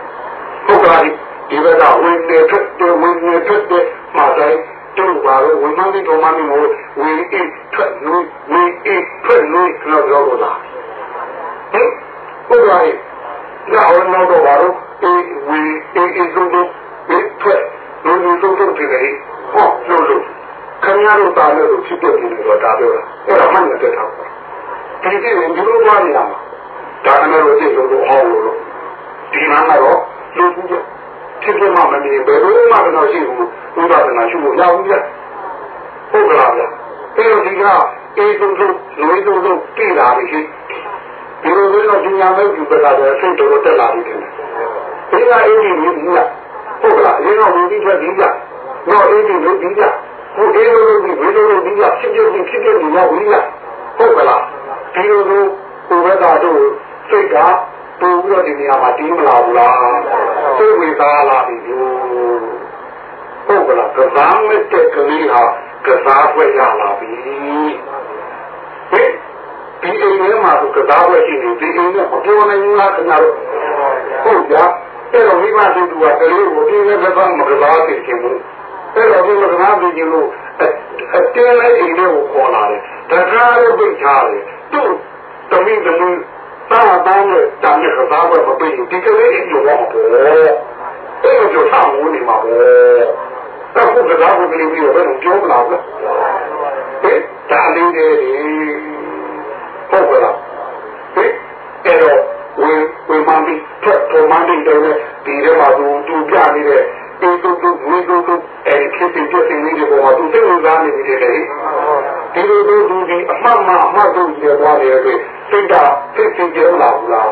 ဟုတ်ကလားဒီဘက်ကဝင်နေထွက်တယ်ဝင်နေထွက်တယ်မှာတိုင်းတို့ပါတော့ဝိမန်းတိတော်မမျိုးဝေအိထွက်လို့ဝေအိထွက်လို့ကျွန်တော်ပြောတော့ဟင်ဟုတ် ပါရဲ့ညောင်းတော့တော့ပါတော့အေးဝေအေးအေးဆုံးတော့ဒီထွက်လို့လို့ဆုံးဆုံးတည်းဟောလို့လို့ခင်ဗျားတို့တာလို့ဖြစ်ပြနေတော့ဒါပြောတာအဲ့ဒါမှန်တဲ့ထောက်ပါဒီဒီဒီလိုပါနေရမှာဒါနဲ့လို့ဒီလိုဟောလို့ဒီမှာတော့လူကြီးဖြစ်ဖြစ်မှမနေဘယ်လိုမှတော့ရှိဘူးဥပဒနာရှိဖို့ရဘူးပြဟုတ်ကလားဗျအဲ့တော့ဒီကအေးဆုံးဆုံးလွေးဆုံးဆုံးပြည်လာပြီရှိ ဒီလိုလိုတော့ဒီညာမဲ့ယူပတာတော့စိတ်တော်တက်လာပြီတဲ့ဒီကအေးကြီးကြီးကြီးဟုတ်ကလားရင်းတော့ဝင်ပြီးထွက်ပြီးကြတော့အေးကြီးလို့ပြီးကြဟိုအေးလိုလိုပြီးဝေလိုလိုပြီးကြဖြစ်ဖြစ်ဖြစ်ဖြစ်ပြီးတော့ပြီးကြဟုတ်ကလားဒီလိုလိုဟိုဘက်ကတော့စိတ်ကပူပြီးတော့ဒီနေရာမှာတီးမလာဘူးလားစိတ်ဝင်စားလာပြီဟုတ်ကလားကစားမဲ့တဲ့ကလေးဟာကစားဖွဲ့ရလာပြီဟဲ့ ဒီအိမ်ထဲမှာသူကစားဖွဲ့ရှိနေဒီအိမ်နဲ့မပြောနိုင်ဘူးလားခင်ဗျားတို့ဟုတ်ကြအဲ့တော့မိမတို့ကကလေးကိုဒီနေ့ကစားမကစားသိချင်ဘူးအဲ့တော့ဒီမကစားသိချင်လို့အတင်းလေးအိမ်လေးကိုခေါ်လာတယ်တခါလေးပိတ်ထားတယ်သူ့တမိသမီးသာတောင်းနဲ့တာနဲ့ကစားပွဲမပိတ်ဒီကလေးအိမ်ရောပေါ့အဲ့တော့ကြောက်ဆောင်နေမှာပေါ့အခုကစားဖို့ကလေးပြီးတော့ဘယ်လိုပြောမလားဗျဟဲ့ဒါလေးတွေ ဟုတ်ကလားဟဲ့အဲ့တော့ဝင်ဝင်မှန်ပြီးထက်ပေါ်မှန်ပြီးတော့ဒီထဲမှာသူသူပြနေတဲ့တူတူတူဝီတူတူအဲ့ဖြစ်ဖြစ်ဖြစ်ဖြစ်လေးတွေပေါ်မှာသူစိတ်ဝင်စားနေပြီလေဒီလိုလိုသူဒီအမှတ်မှအမှတ်တို့ကျေသွားတယ်ဆိုစိတ်ကစိတ်ချင်းကျလာဘူးလား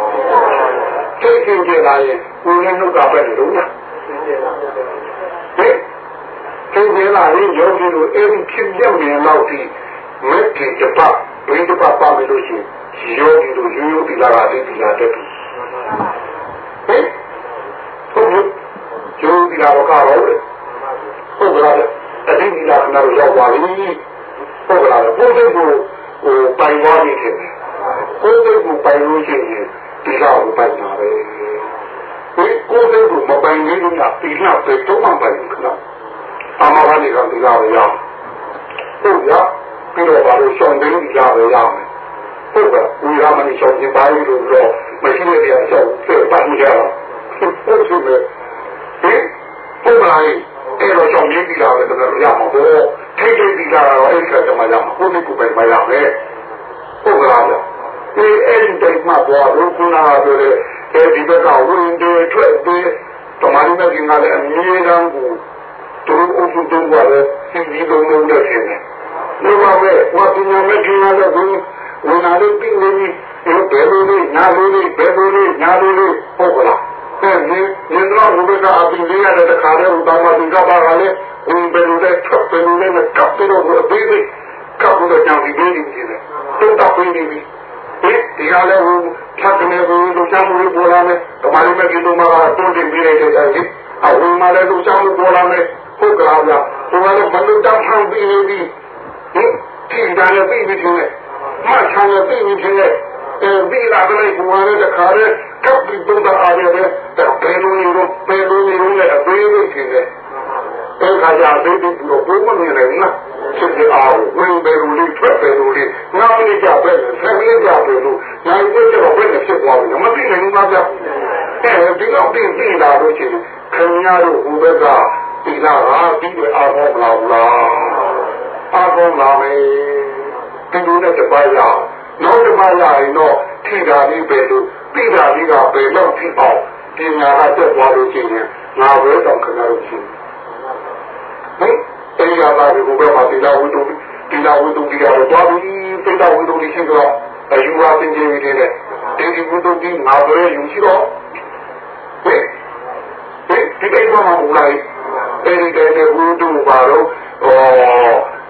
စိတ်ချင်းကျလာရင်ကိုယ်နဲ့နှုတ်ကပဲလို့ညာဟဲ့စိတ်ကျလာရင်ယောဂီတို့အဲ့ဒီဖြစ်ပြနေတော့ဒီမက်ကြီးတပတ် ဘင်းတပတ်ပါပြီလို့ရှိရင်ယောဂီတို့ရိုးရိုးဒီလာတာဒီလာတဲ့ပြီဟဲ့ဟုတ်ကျိုးဒီလာတော့ကတော့ဟုတ်ကလားအတိဒီလာကတော့ရောက်ပါပြီဟုတ်ကလားဘုရားကိုဟိုပိုင်သွားနေတယ်ဘုရားကိုပိုင်လို့ရှိရင်ဒီလာကိုပိုင်တာပဲဒီကိုယ်ကိုမပိုင်နေလို့ကဒီလာပဲတော့မှပိုင်ခလားအမှားကနေကဒီလာရအောင်ဟုတ်ရ ပြီးတော့ဘာလို့ရှောင်းတယ်ဒီလာပဲရမယ်ဟုတ်ကဲ့ဒီလာမနေရှောင်းခြင်းပါလို့တော့မရှိတဲ့တရားရှောင်းဆက်ပတ်ကြရအောင်ဟုတ်ကဲ့ဟင်ပုံမှန်အဲ့တော့ကြောင့်မြင်ပြီးလာတယ်တော့ရမှာပေါ့ထိတ်ထိတ်ပြီးလာတော့အဲ့ခါကျမှရမှာကိုယ်ကိုယ်ပဲမရမယ်ဟုတ်ကလားဒီအဲ့ဒီတိတ်မှပေါ်လို့ခုနကပြောတဲ့အဲ့ဒီဘက်ကဝင်တယ်ထွက်တယ်တမာရီနဲ့ကလည်းအမြဲတမ်းကိုသူအုပ်စုတုံးပါလေစီစီလုံးလုံးနဲ့ဖြစ်နေ ဒီမှာပဲဝါပညာမဲ့ကျင်းရတဲ့ဘုဝင်လာလို့ပြီးနေပြီဘယ်လိုလဲနားလို့ဘယ်လိုလဲနားလို့ဟုတ်ကလားအဲဒီနေတော့ဘုရားအပြင်ရတဲ့ခါရဲဥဒ္ဒမဒုက္ခပါကလည်းဝင်ဘယ်လိုလဲချက်ဘယ်လိုလဲကပ်ပြီးတော့အသေးသေးကပ်လို့ကြောင်ဒီလေးကြီးတယ်တုတ်တော့ပြင်းနေပြီဒီဒီကလည်းဟိုဖြတ်နေဘူးလူချမ်းမှုပေါ်လာမယ်တမန်တော်ကြီးတို့မှာတုံးတင်ပြီးတဲ့တဲ့ကြီးအဝိမာလည်းလူချမ်းမှုပေါ်လာမယ်ဟုတ်ကလားဗျဟိုကလည်းဘယ်လိုတောင်းဆောင်ပြီးနေပြီ ဟင်ဒီကလည်းပြီးပြီထင်တယ်မှတ်ချမ်းလည်းပြီးပြီထင်တယ်အဲဒီလာတဲ့ဘုရားရဲ့ခါရဲကပ်ပြီးတော့အားရတယ်ဘယ်လိုလိုဘယ်လိုလိုလည်းအသေးသေးဖြစ်နေအဲ့ခါကျအသေးသေးတော့ဘုမမြင်နိုင်လားဖြစ်ကြအောင်ဝင်ဘယ်လိုလေးထွက်ဘယ်လိုလေးနောက်နေ့ကျပဲဆက်လေးကျပဲလို့ညာရေးတော့ဘယ်နဲ့ဖြစ်သွားလဲမသိနိုင်ဘူးပါဗျအဲဒီတော့ပြင်ပြင်လာလို့ရှိရင်ခင်ဗျားတို့ဟိုဘက်ကဒီလာဟာပြီးတဲ့အာဘောမလားလား အာဘောလာမယ်ဒီလိုနဲ့တပါးရနောက်တပါးရရင်တော့ထိတာလေးပဲလို့သိတာလေးကဘယ်တော့ဖြစ်အောင်ပညာကတက်သွားလို့ရှိရင်ငါပဲတော့ခင်ဗျားတို့ရှိဟင်တရားလာဒီဘုရားမှာတရားဝိတုတရားဝိတုတရားတော့သွားပြီးတရားဝိတုရှိတော့အယူဝါသင်ကြီးတွေတဲ့ဒီဝိတုကြီးငါပဲယူရှိတော့ဟင်ဟင်ဒီကိစ္စမှာမလိုက်အဲဒီတဲ့ဝိတုပါတော့ဩ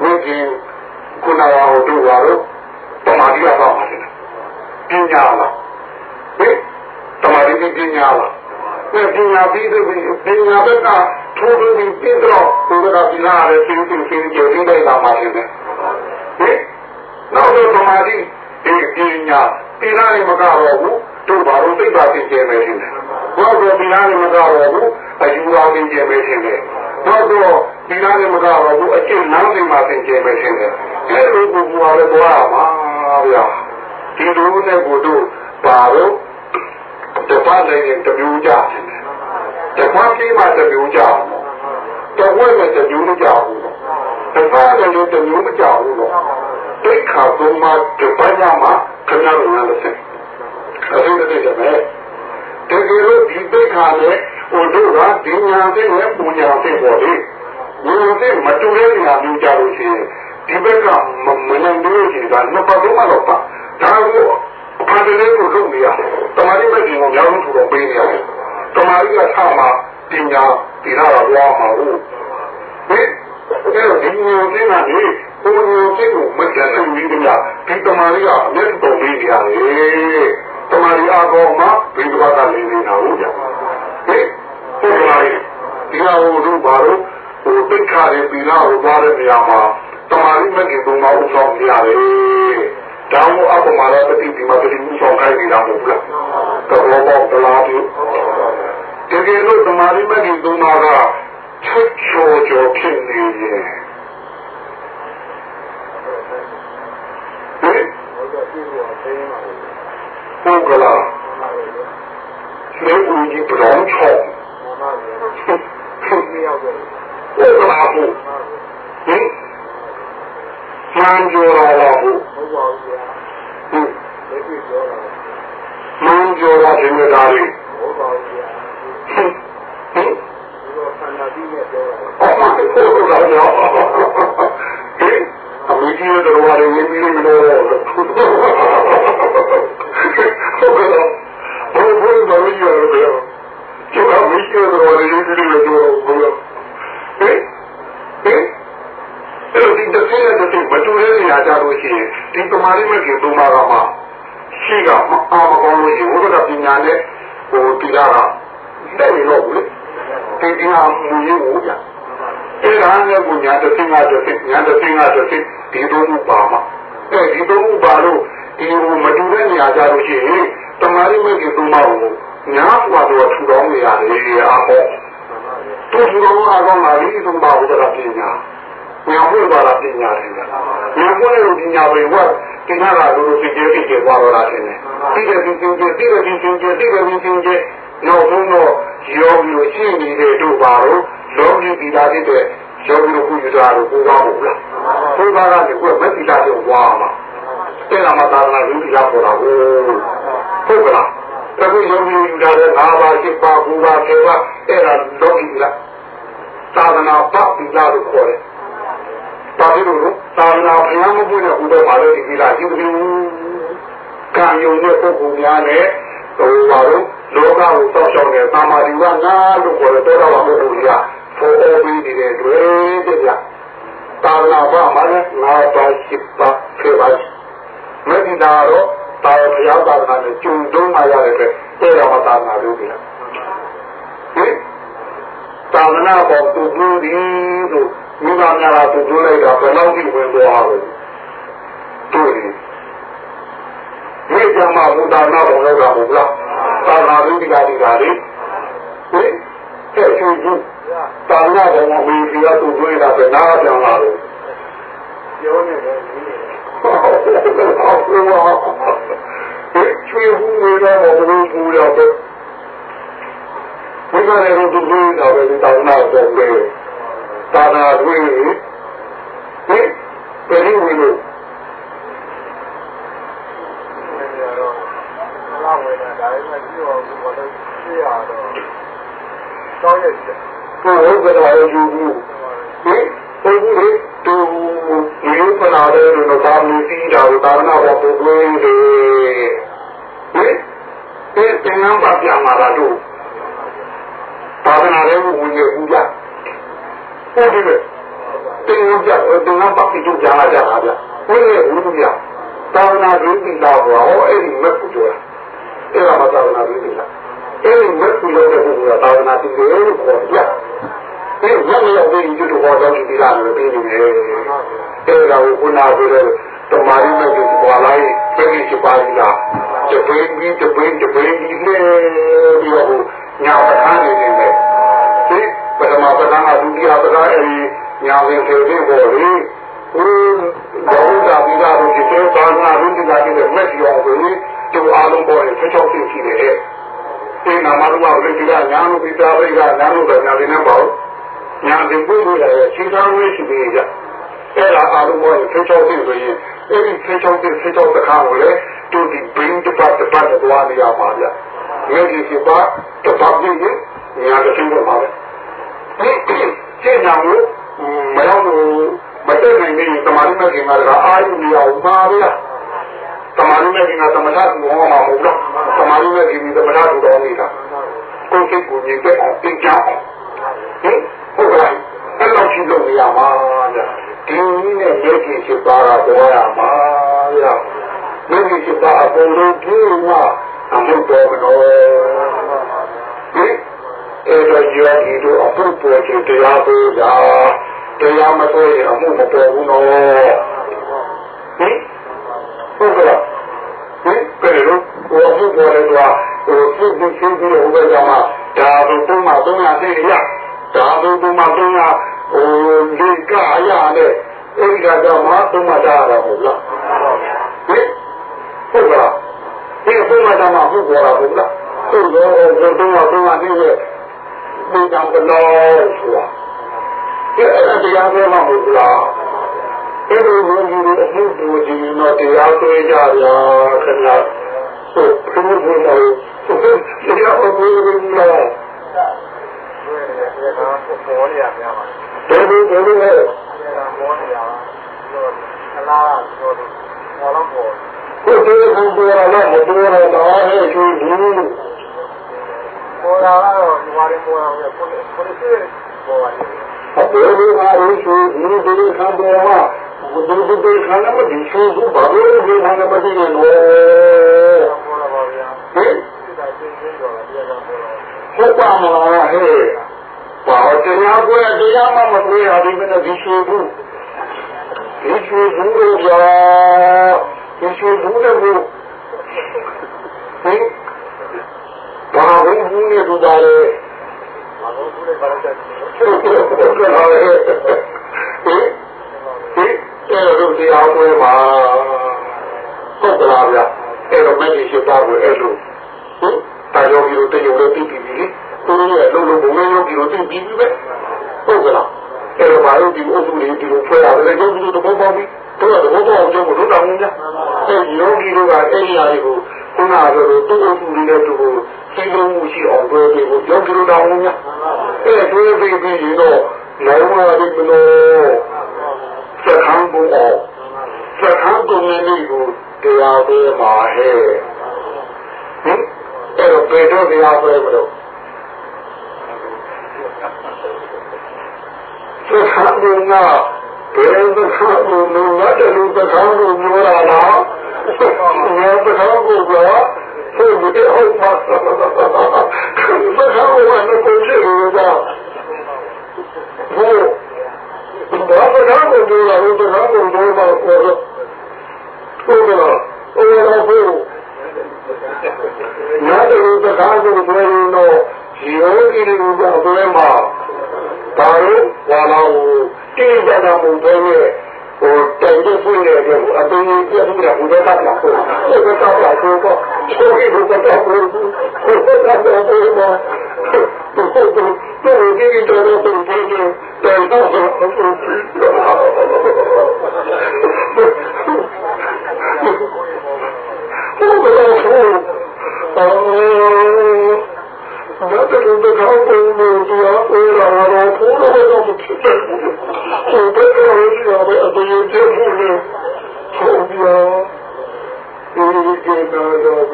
ဝိကြီးခုနကဟိုတို့ပါတော့တမာတိရပါပါတယ်ပညာလားဟင်တမာတိပညာလားနဲ့ပညာပြီးတဲ့ပညာဘက်ကထိုးပြီးပြီးတော့ဘုရားကပြလာတဲ့သူသူသူကြိုပြီးလိုက်လာမှရှင်တယ်ဟင်နောက်တော့တမာတိဒီပညာပညာနဲ့မကတော့ဘူးတို့ဘာလို့သိတာသိကျဲမယ်ရှင်တယ်ဘောတော့ပညာနဲ့မကတော့ဘူးအယူဝါသိကျဲမယ်ရှင်တယ် တော့တော့ဒီနာနဲ့မကတော့ဘူးအကျင့်လမ်းတွေမှာသင်ကျဲပဲရှင်တယ်အဲ့လိုကိုဘုရားလည်းဘွားမှာဗျာဒီလိုနဲ့ကိုတို့ပါတော့တပတ်လည်းတမျိုးကြတယ်တပတ်ပြီးမှတမျိုးကြအောင်တော့ဝဲမဲ့တမျိုးမကြဘူးတပတ်လည်းတမျိုးမကြဘူးတော့တိတ်ခါသုံးမှတပတ်ညမှာခဏလုံးလည်းဆက်အဲ့ဒါတည်းကပဲတကယ်လို့ဒီတိတ်ခါနဲ့ ဟိုတို့ကဒီညာသိနဲ့ပူညာသိပေါ်လေဘုရားသိမတူတဲ့နေရာမျိုးကြလို့ရှိရင်ဒီဘက်ကမနိုင်လို့ရှိတာနှစ်ပတ်သုံးမှတော့ပါဒါကိုအဖန်တည်းကိုလုပ်နေရတမာရီမဲ့ဒီကိုကြောင်းထူတော့ပေးနေရတယ်တမာရီကထားမှာပညာဒီနာတော့သွားမှာဟုတ်ဟင်အဲ့တော့ဒီမျိုးသိတာလေဘုရားသိကိုမကြနိုင်ဘူးဗျာဒီတမာရီကအမျက်တော်ပေးနေရတယ်တမာရီအကောင်မှာဘိဓဝါကလေးနေတာဟုတ်ကြဟ င်ဟုတ်ပါရဲ့ဒီဟာဟိုတို့ဘာလို့ဟိုတိတ်ခါရပြီလားဟိုသွားတဲ့နေရာမှာတမာရီမဲ့ဒီဘုံမှာဥဆောင်နေရတယ်တောင်းအပမာရပတိဒီမှာဒီဥဆောင်ခိုင်းနေတာမဟုတ်လားတော်တော်တလားဒီတကယ်လို့တမာရီမဲ့ဒီဘုံမှာကချက်ချောချောဖြစ်နေရဲ့ဟင်ဟုတ်ကလားလေဦးကြီးပြောင်းချော ဟုတ်ကလားဘူးဟင်မှန်ကြောလာဘူးဟင်မှန်ကြောလာခြင်းနဲ့ဒါလေးဟင်ဟင်အော်ဟုတ်ကဲ့တော့ဟင်အမေကြီးတို့ဘာလို့မင်းမလို့ဟုတ်ကဲ့ဘယ်ဘယ်ဘာလို့ရလဲကျတော့မင်းကြီးတို့ဘာလို့ရင်းနေလဲတော့ဘယ်ဟင်ဟင်အဲ့ဒီတစ်ဆင့်တစ်ဆင့်မတူတဲ့နေရာကြလို့ရှိရင်ဒီတမာရီမကြီးသုံးပါးကမှရှိ ကမအားမကောင်းလို့ရှိရင်ဝိပဿနာပညာနဲ့ဟိုတိလာကတဲ့နေတော့ဘူးလေဒီအင်အားမူရင်းကိုကြအဲ့ဒါနဲ့ကိုညာတစ်ဆင့်ကတစ်ဆင့်ညာတစ်ဆင့်ကတစ်ဆင့်ဒီသုံးခုပါမှာအဲဒီသုံးခုပါလို့ဒီဟိုမတူတဲ့နေရာကြလို့ရှိရင်တမာရီမကြီးသုံးပါးကို ညာစွာတော့ထူတော်နေရတယ်အားပေါ့သူထူတော်အားကောင်းလာပြီသုံးပါးဝိပဿနာပညာညာဘုရားလာပညာတယ်ညာဘုရားလိုပညာတွေဝတ်ကျင်လာလို့စိတ်ကြည့်ကြည့်သွားတော့တာရှင်တိတယ်ဒီချင်းချင်းတိတယ်ဒီချင်းချင်းတိတယ်ဒီချင်းချင်းနောက်ဆုံးတော့ယောဂီကိုရှင်းနေတဲ့တို့ပါတော့လောကီပီလာတဲ့ယောဂီတို့ကုသတာတို့ပူပါဘူးလားပူပါကနေကမက်ပီလာတွေဝါမှာတဲ့နာမသာနာလူကြီးရပေါ်တာဟုတ်ဟုတ်ကလား တခုယောဂီယူတာတဲ့၅ပါး၈ပါး၉ပါး၁၀ပါးအဲ့ဒါလောကီလားသာသနာပပီလာလို့ခေါ်တယ်ပါဠိလိုသာသနာဘုရားမပွင့်တဲ့ဥပ္ပမာလေးဒီလားယူပြီးကံယုံတဲ့ပုဂ္ဂိုလ်များနဲ့ဟိုပါတော့လောကကိုတောက်ချောင်းတဲ့သာမာတိဝနာလို့ခေါ်တဲ့တောတော်ပုဂ္ဂိုလ်ကြီးကဖိုးအိုးပြီးနေတဲ့တွေ့တဲ့ကြသာသနာ့ဘာမှလည်းငါးပါးရှိပါဖြစ်ပါမဒီနာတော့ တာဘုရားသာသနာနဲ့ကျုံတုံးမှရတဲ့အတွက်အဲ့တော့မသာသနာလို့ပြလားဟင်သာသနာပေါ်သူ့လူဒီလို့မိဘများလာသူပြောလိုက်တာဘယ်လောက်ကြီးဝင်သွားလဲတွေ့တယ်မိကြမှာဘုရားနာဘုံလောကဘုရားသာနာလူဒီကဒီကလေးဟင်တဲ့ရှင်ကြီးသာနာဘုံမှာမိဖီရသူတွေ့တာပဲနားပြန်လာတယ်ပြောနေတယ်ဟုတ်ပါဘူးဒီ ချွေဘူးနေတော့ဘယ်လိုပူရပဲဘုရားရဲ့သူတွေ့တာပဲသာနာဘုံပဲသာနာတွေ့ဟင်ပြည်ဝင်လို့လာဝင်တာဒါပေမဲ့ဒီတော့ဘယ်လိုသိရတော့တောင်းရတယ်ကိုယ်ဟုတ်ကဲ့တော့ယူဘူးဟင်ပုံဘူး လေတူဒီလိုပနာတယ်လို့သာမီတီးတာကိုသာနာဘောပုဂ္ဂိုလ်တွေဟင်ဒီတင်နံပါပြမှာလားတို့သာသနာရေးဝင်ရဘူးကြဟုတ်တယ်တင်နံပြတင်နံပါပြကြကြကြတာဗျဝင်ရဘူးဗျသာသနာရေးပြီးတော့ဟောအဲ့ဒီမက်ကိုပြောတာအဲ့ဒါမှသာသနာရေးပြီးလားအဲ့ဒီမက်ကိုပြောတဲ့ဘုရားသာသနာရေးလို့ခေါ်ပြဒီရမရောက်တဲ့ဒီလိုဟောတော့ဒီလားလို့ပြီးနေတယ်အဲ့ဒါကိုခုနကပြောတဲ့တမာရီမဲ့ကိုပေါ်လိုက်ပြည်ကြီးပါလိလားတပိန်ကြီးတပိန်တပိန်ကြီးနဲ့ပြီးတော့ညာပခန်းနေနေတယ်ဒီပထမမပဒနာဒုတိယ ပဒအဲဒီညာဝင်သေးသေးပေါ်လေဟိုဘောဓာပိဒါတို့ဒီကျေသာနာရင်းဒီကတိနဲ့မက်ရောကိုသူအားလုံးပေါ်ရင်ဆက်ချောက်သိရှိတယ်ဒီနာမရူပဝိတိကညာလို့ပိတာပိကညာလို့ပဲညာနေနေပေါ့ညာဒီပုဂ္ဂိုလ်ရဲ့ခြေသားဝိရှိသေးကြ အဲ့ဒါအားလုံးပေါ်ရင်ဆက်ချောက်သိဆိုရင်အဲ့ဒီဆက်ချောက်သိဆက်ချောက်တခါကိုလေသူဒီဘင်းတစ်ပတ်တစ်ပတ်တော့သွားနေရပါဗျာမြေကြီးစီပါတစ်ပတ်ပြီးညာတစ်သိတော့ပါပဲကျင့်ကြံလို့မရောက်လို့မတက်နိုင်နေတမာရီမဲ့ခင်ကအာရုံနေအောင်ပါဗျာတမာရီမဲ့ခင်ကသမထကူဟောမှာမဟုတ်တော့တမာရီမဲ့ခင်သမထကူတော်နေတာကိုယ်စိတ်ကိုမြင်တဲ့အောင်သိကြအောင်ဟင်ဟုတ်ကဲ့အဲ့လိုရှိလို့ရမှာဗျာ ဒီနည်းနဲ့မြေကြီးရှိပါတာပေါ်ရမှာဗျာမြေကြီးရှိပါအပေါ်လို့ပြေမှာအမှုတော်မလို့ဟင်အဲ့တော့ယောဂီတို့အဖို့ပေါ်ခြင်းတရားပေးတာတရားမဆိုရင်အမှုမပေါ်ဘူးနော်ဟင်ဟုတ်ကဲ့ဟင်ဘယ်လိုဟိုအမှုပေါ်လဲတော့ဟိုသူ့သူ့သူ့ဟိုဘက်ကမှဒါဘုံမှာသုံးရသိရဒါဘုံမှာသုံးရ ဟိုဒီကအရာနဲ့အဲ့ဒီကတော့မှသုံးမတာရဟုတ်လားဟင်ဟုတ်ကဲ့ဒီဘုံမှာတော့မှဟုတ်ပေါ်တာဟုတ်လားဟုတ်တော့ဘုံမှာသုံးရသိရဒီကံကလို့ဆိုတာဒီအဲ့တရားပဲမဟုတ်လားအဲ့ဒီဘုန်းကြီးတွေအမှုပူကြည့်တော့တရားသွေးကြရခဏဟုတ်ဘုန်းကြီးတို့တရားအပူရင်းလားတွေ့နေတယ်ဒါကပေါ်နေရပြ န်ပါဘယ်လိုဘယ်လိုလဲဒါမောနေရတော့အလားဆိုတော့ဘောလုံးပေါ်ကိုယ်တည်းကိုယ်တော်လည်းမတော်ရတော့ဟဲ့သူဒီပေါ်လာတော့ဒီမှာပေါ်လာတယ်ကိုယ်ကိုယ်ရှိပေါ်လာတယ်အပေါ်ကအားရရှိဒီဒီခံပေါ်မှာဘုဒ္ဓဘုရားခံမဒီရှိဘူးဘာလို့ဒီခံမဒီနေလို့ပေါ်လာပါဗျာဟင်ဒီတိုင်းရှင်းရှင်းတော့တရားကပေါ်လာဟုတ်ပါမလားဟဲ့ ဘာတရားပွဲတရားမှမတွေ့ရဘူးမင်းဒီရှိဘူးဒီရှိဘူးလို့ကြာဒီရှိဘူးလို့ဟင်ဘာဝင်ဘူးနေတူတာလေဘာလို့ဒီလိုဘာလို့တက်ဟုတ်ကဲ့ဟုတ်ကဲ့ဟဲ့ဟင်ဒီအဲ့လိုတရားပွဲမှာဟုတ်ကလားဗျအဲ့တော့မင်းရှိတာကိုအဲ့လိုဟင်တာယောဂီတို့တယောက်လည်းပြီးပြီလေ သူတို့ရဲ့လုံးလုံးဘုံလုံးယောဂီတို့သိပြီးပြီပဲဟုတ်ကလားအဲ့တော့ဘာလို့ဒီအုပ်စုလေးဒီလိုဖွဲ့ရတယ်ယောဂီတို့တော့ပေါ့ပြီတို့ကတော့ဘောအောင်ကြောင့်တို့တောင်းနေကြအဲ့ယောဂီတို့ကအဲ့ဒီအရာတွေကိုခုနကလိုသူ့အုပ်စုလေးနဲ့သူကိုစိတ်လုံးမှုရှိအောင်ပြောပြီးကိုယောဂီတို့တောင်းနေကြအဲ့တွေးပြီးပြီးရင်တော့လုံးဝဒီမလို့စက္ကန့်ကိုအောင်စက္ကန့်ကိုနေလို့တရားပေးမှာဟဲ့ဟင်အဲ့တော့ဘယ်တော့တရားပေးမလို့ စက္ကန့်ကဘယ်စက္ကန့်ကိုလို့ရတယ်လို့စက္ကန့်ကိုပြောတာလားဘယ်စက္ကန့်ကိုပြောဟုတ်တယ်ဟုတ်ပါစက္ကန့်ကိုလည်းကိုကြည့်လို့ကဟုတ်ဘာစက္ကန့်ကိုပြောတာလို့စက္ကန့်ကိုပြောတာကိုဟုတ်ကဲ့ဟုတ်ကဲ့ဟုတ်နားတယ်စက္ကန့်ကိုပြောရင်တော့ ယောဂီတွေကိုပြောမှာဒါလို့ဝါလာကိုတိကျတာမဟုတ်ဘဲနဲ့ဟိုတိုင်တဲ့ဖွင့်နေတဲ့အပင်းကြီးပြမှုတာဘုရားကလာဆိုဘုရားကလာဆိုတော့ချိုးပြီးဘုရားကလာဆိုဘုရားကလာဆိုတော့ဘုရားတို့ဒီဒီတော်တော်ဆိုပြီးတိုင်တော့ဆိုဘုရားဆိုအော် 那这里的长辈们只要为了老婆的那么吃的，我被这人家的都有接触了，好呀，有一个大家族。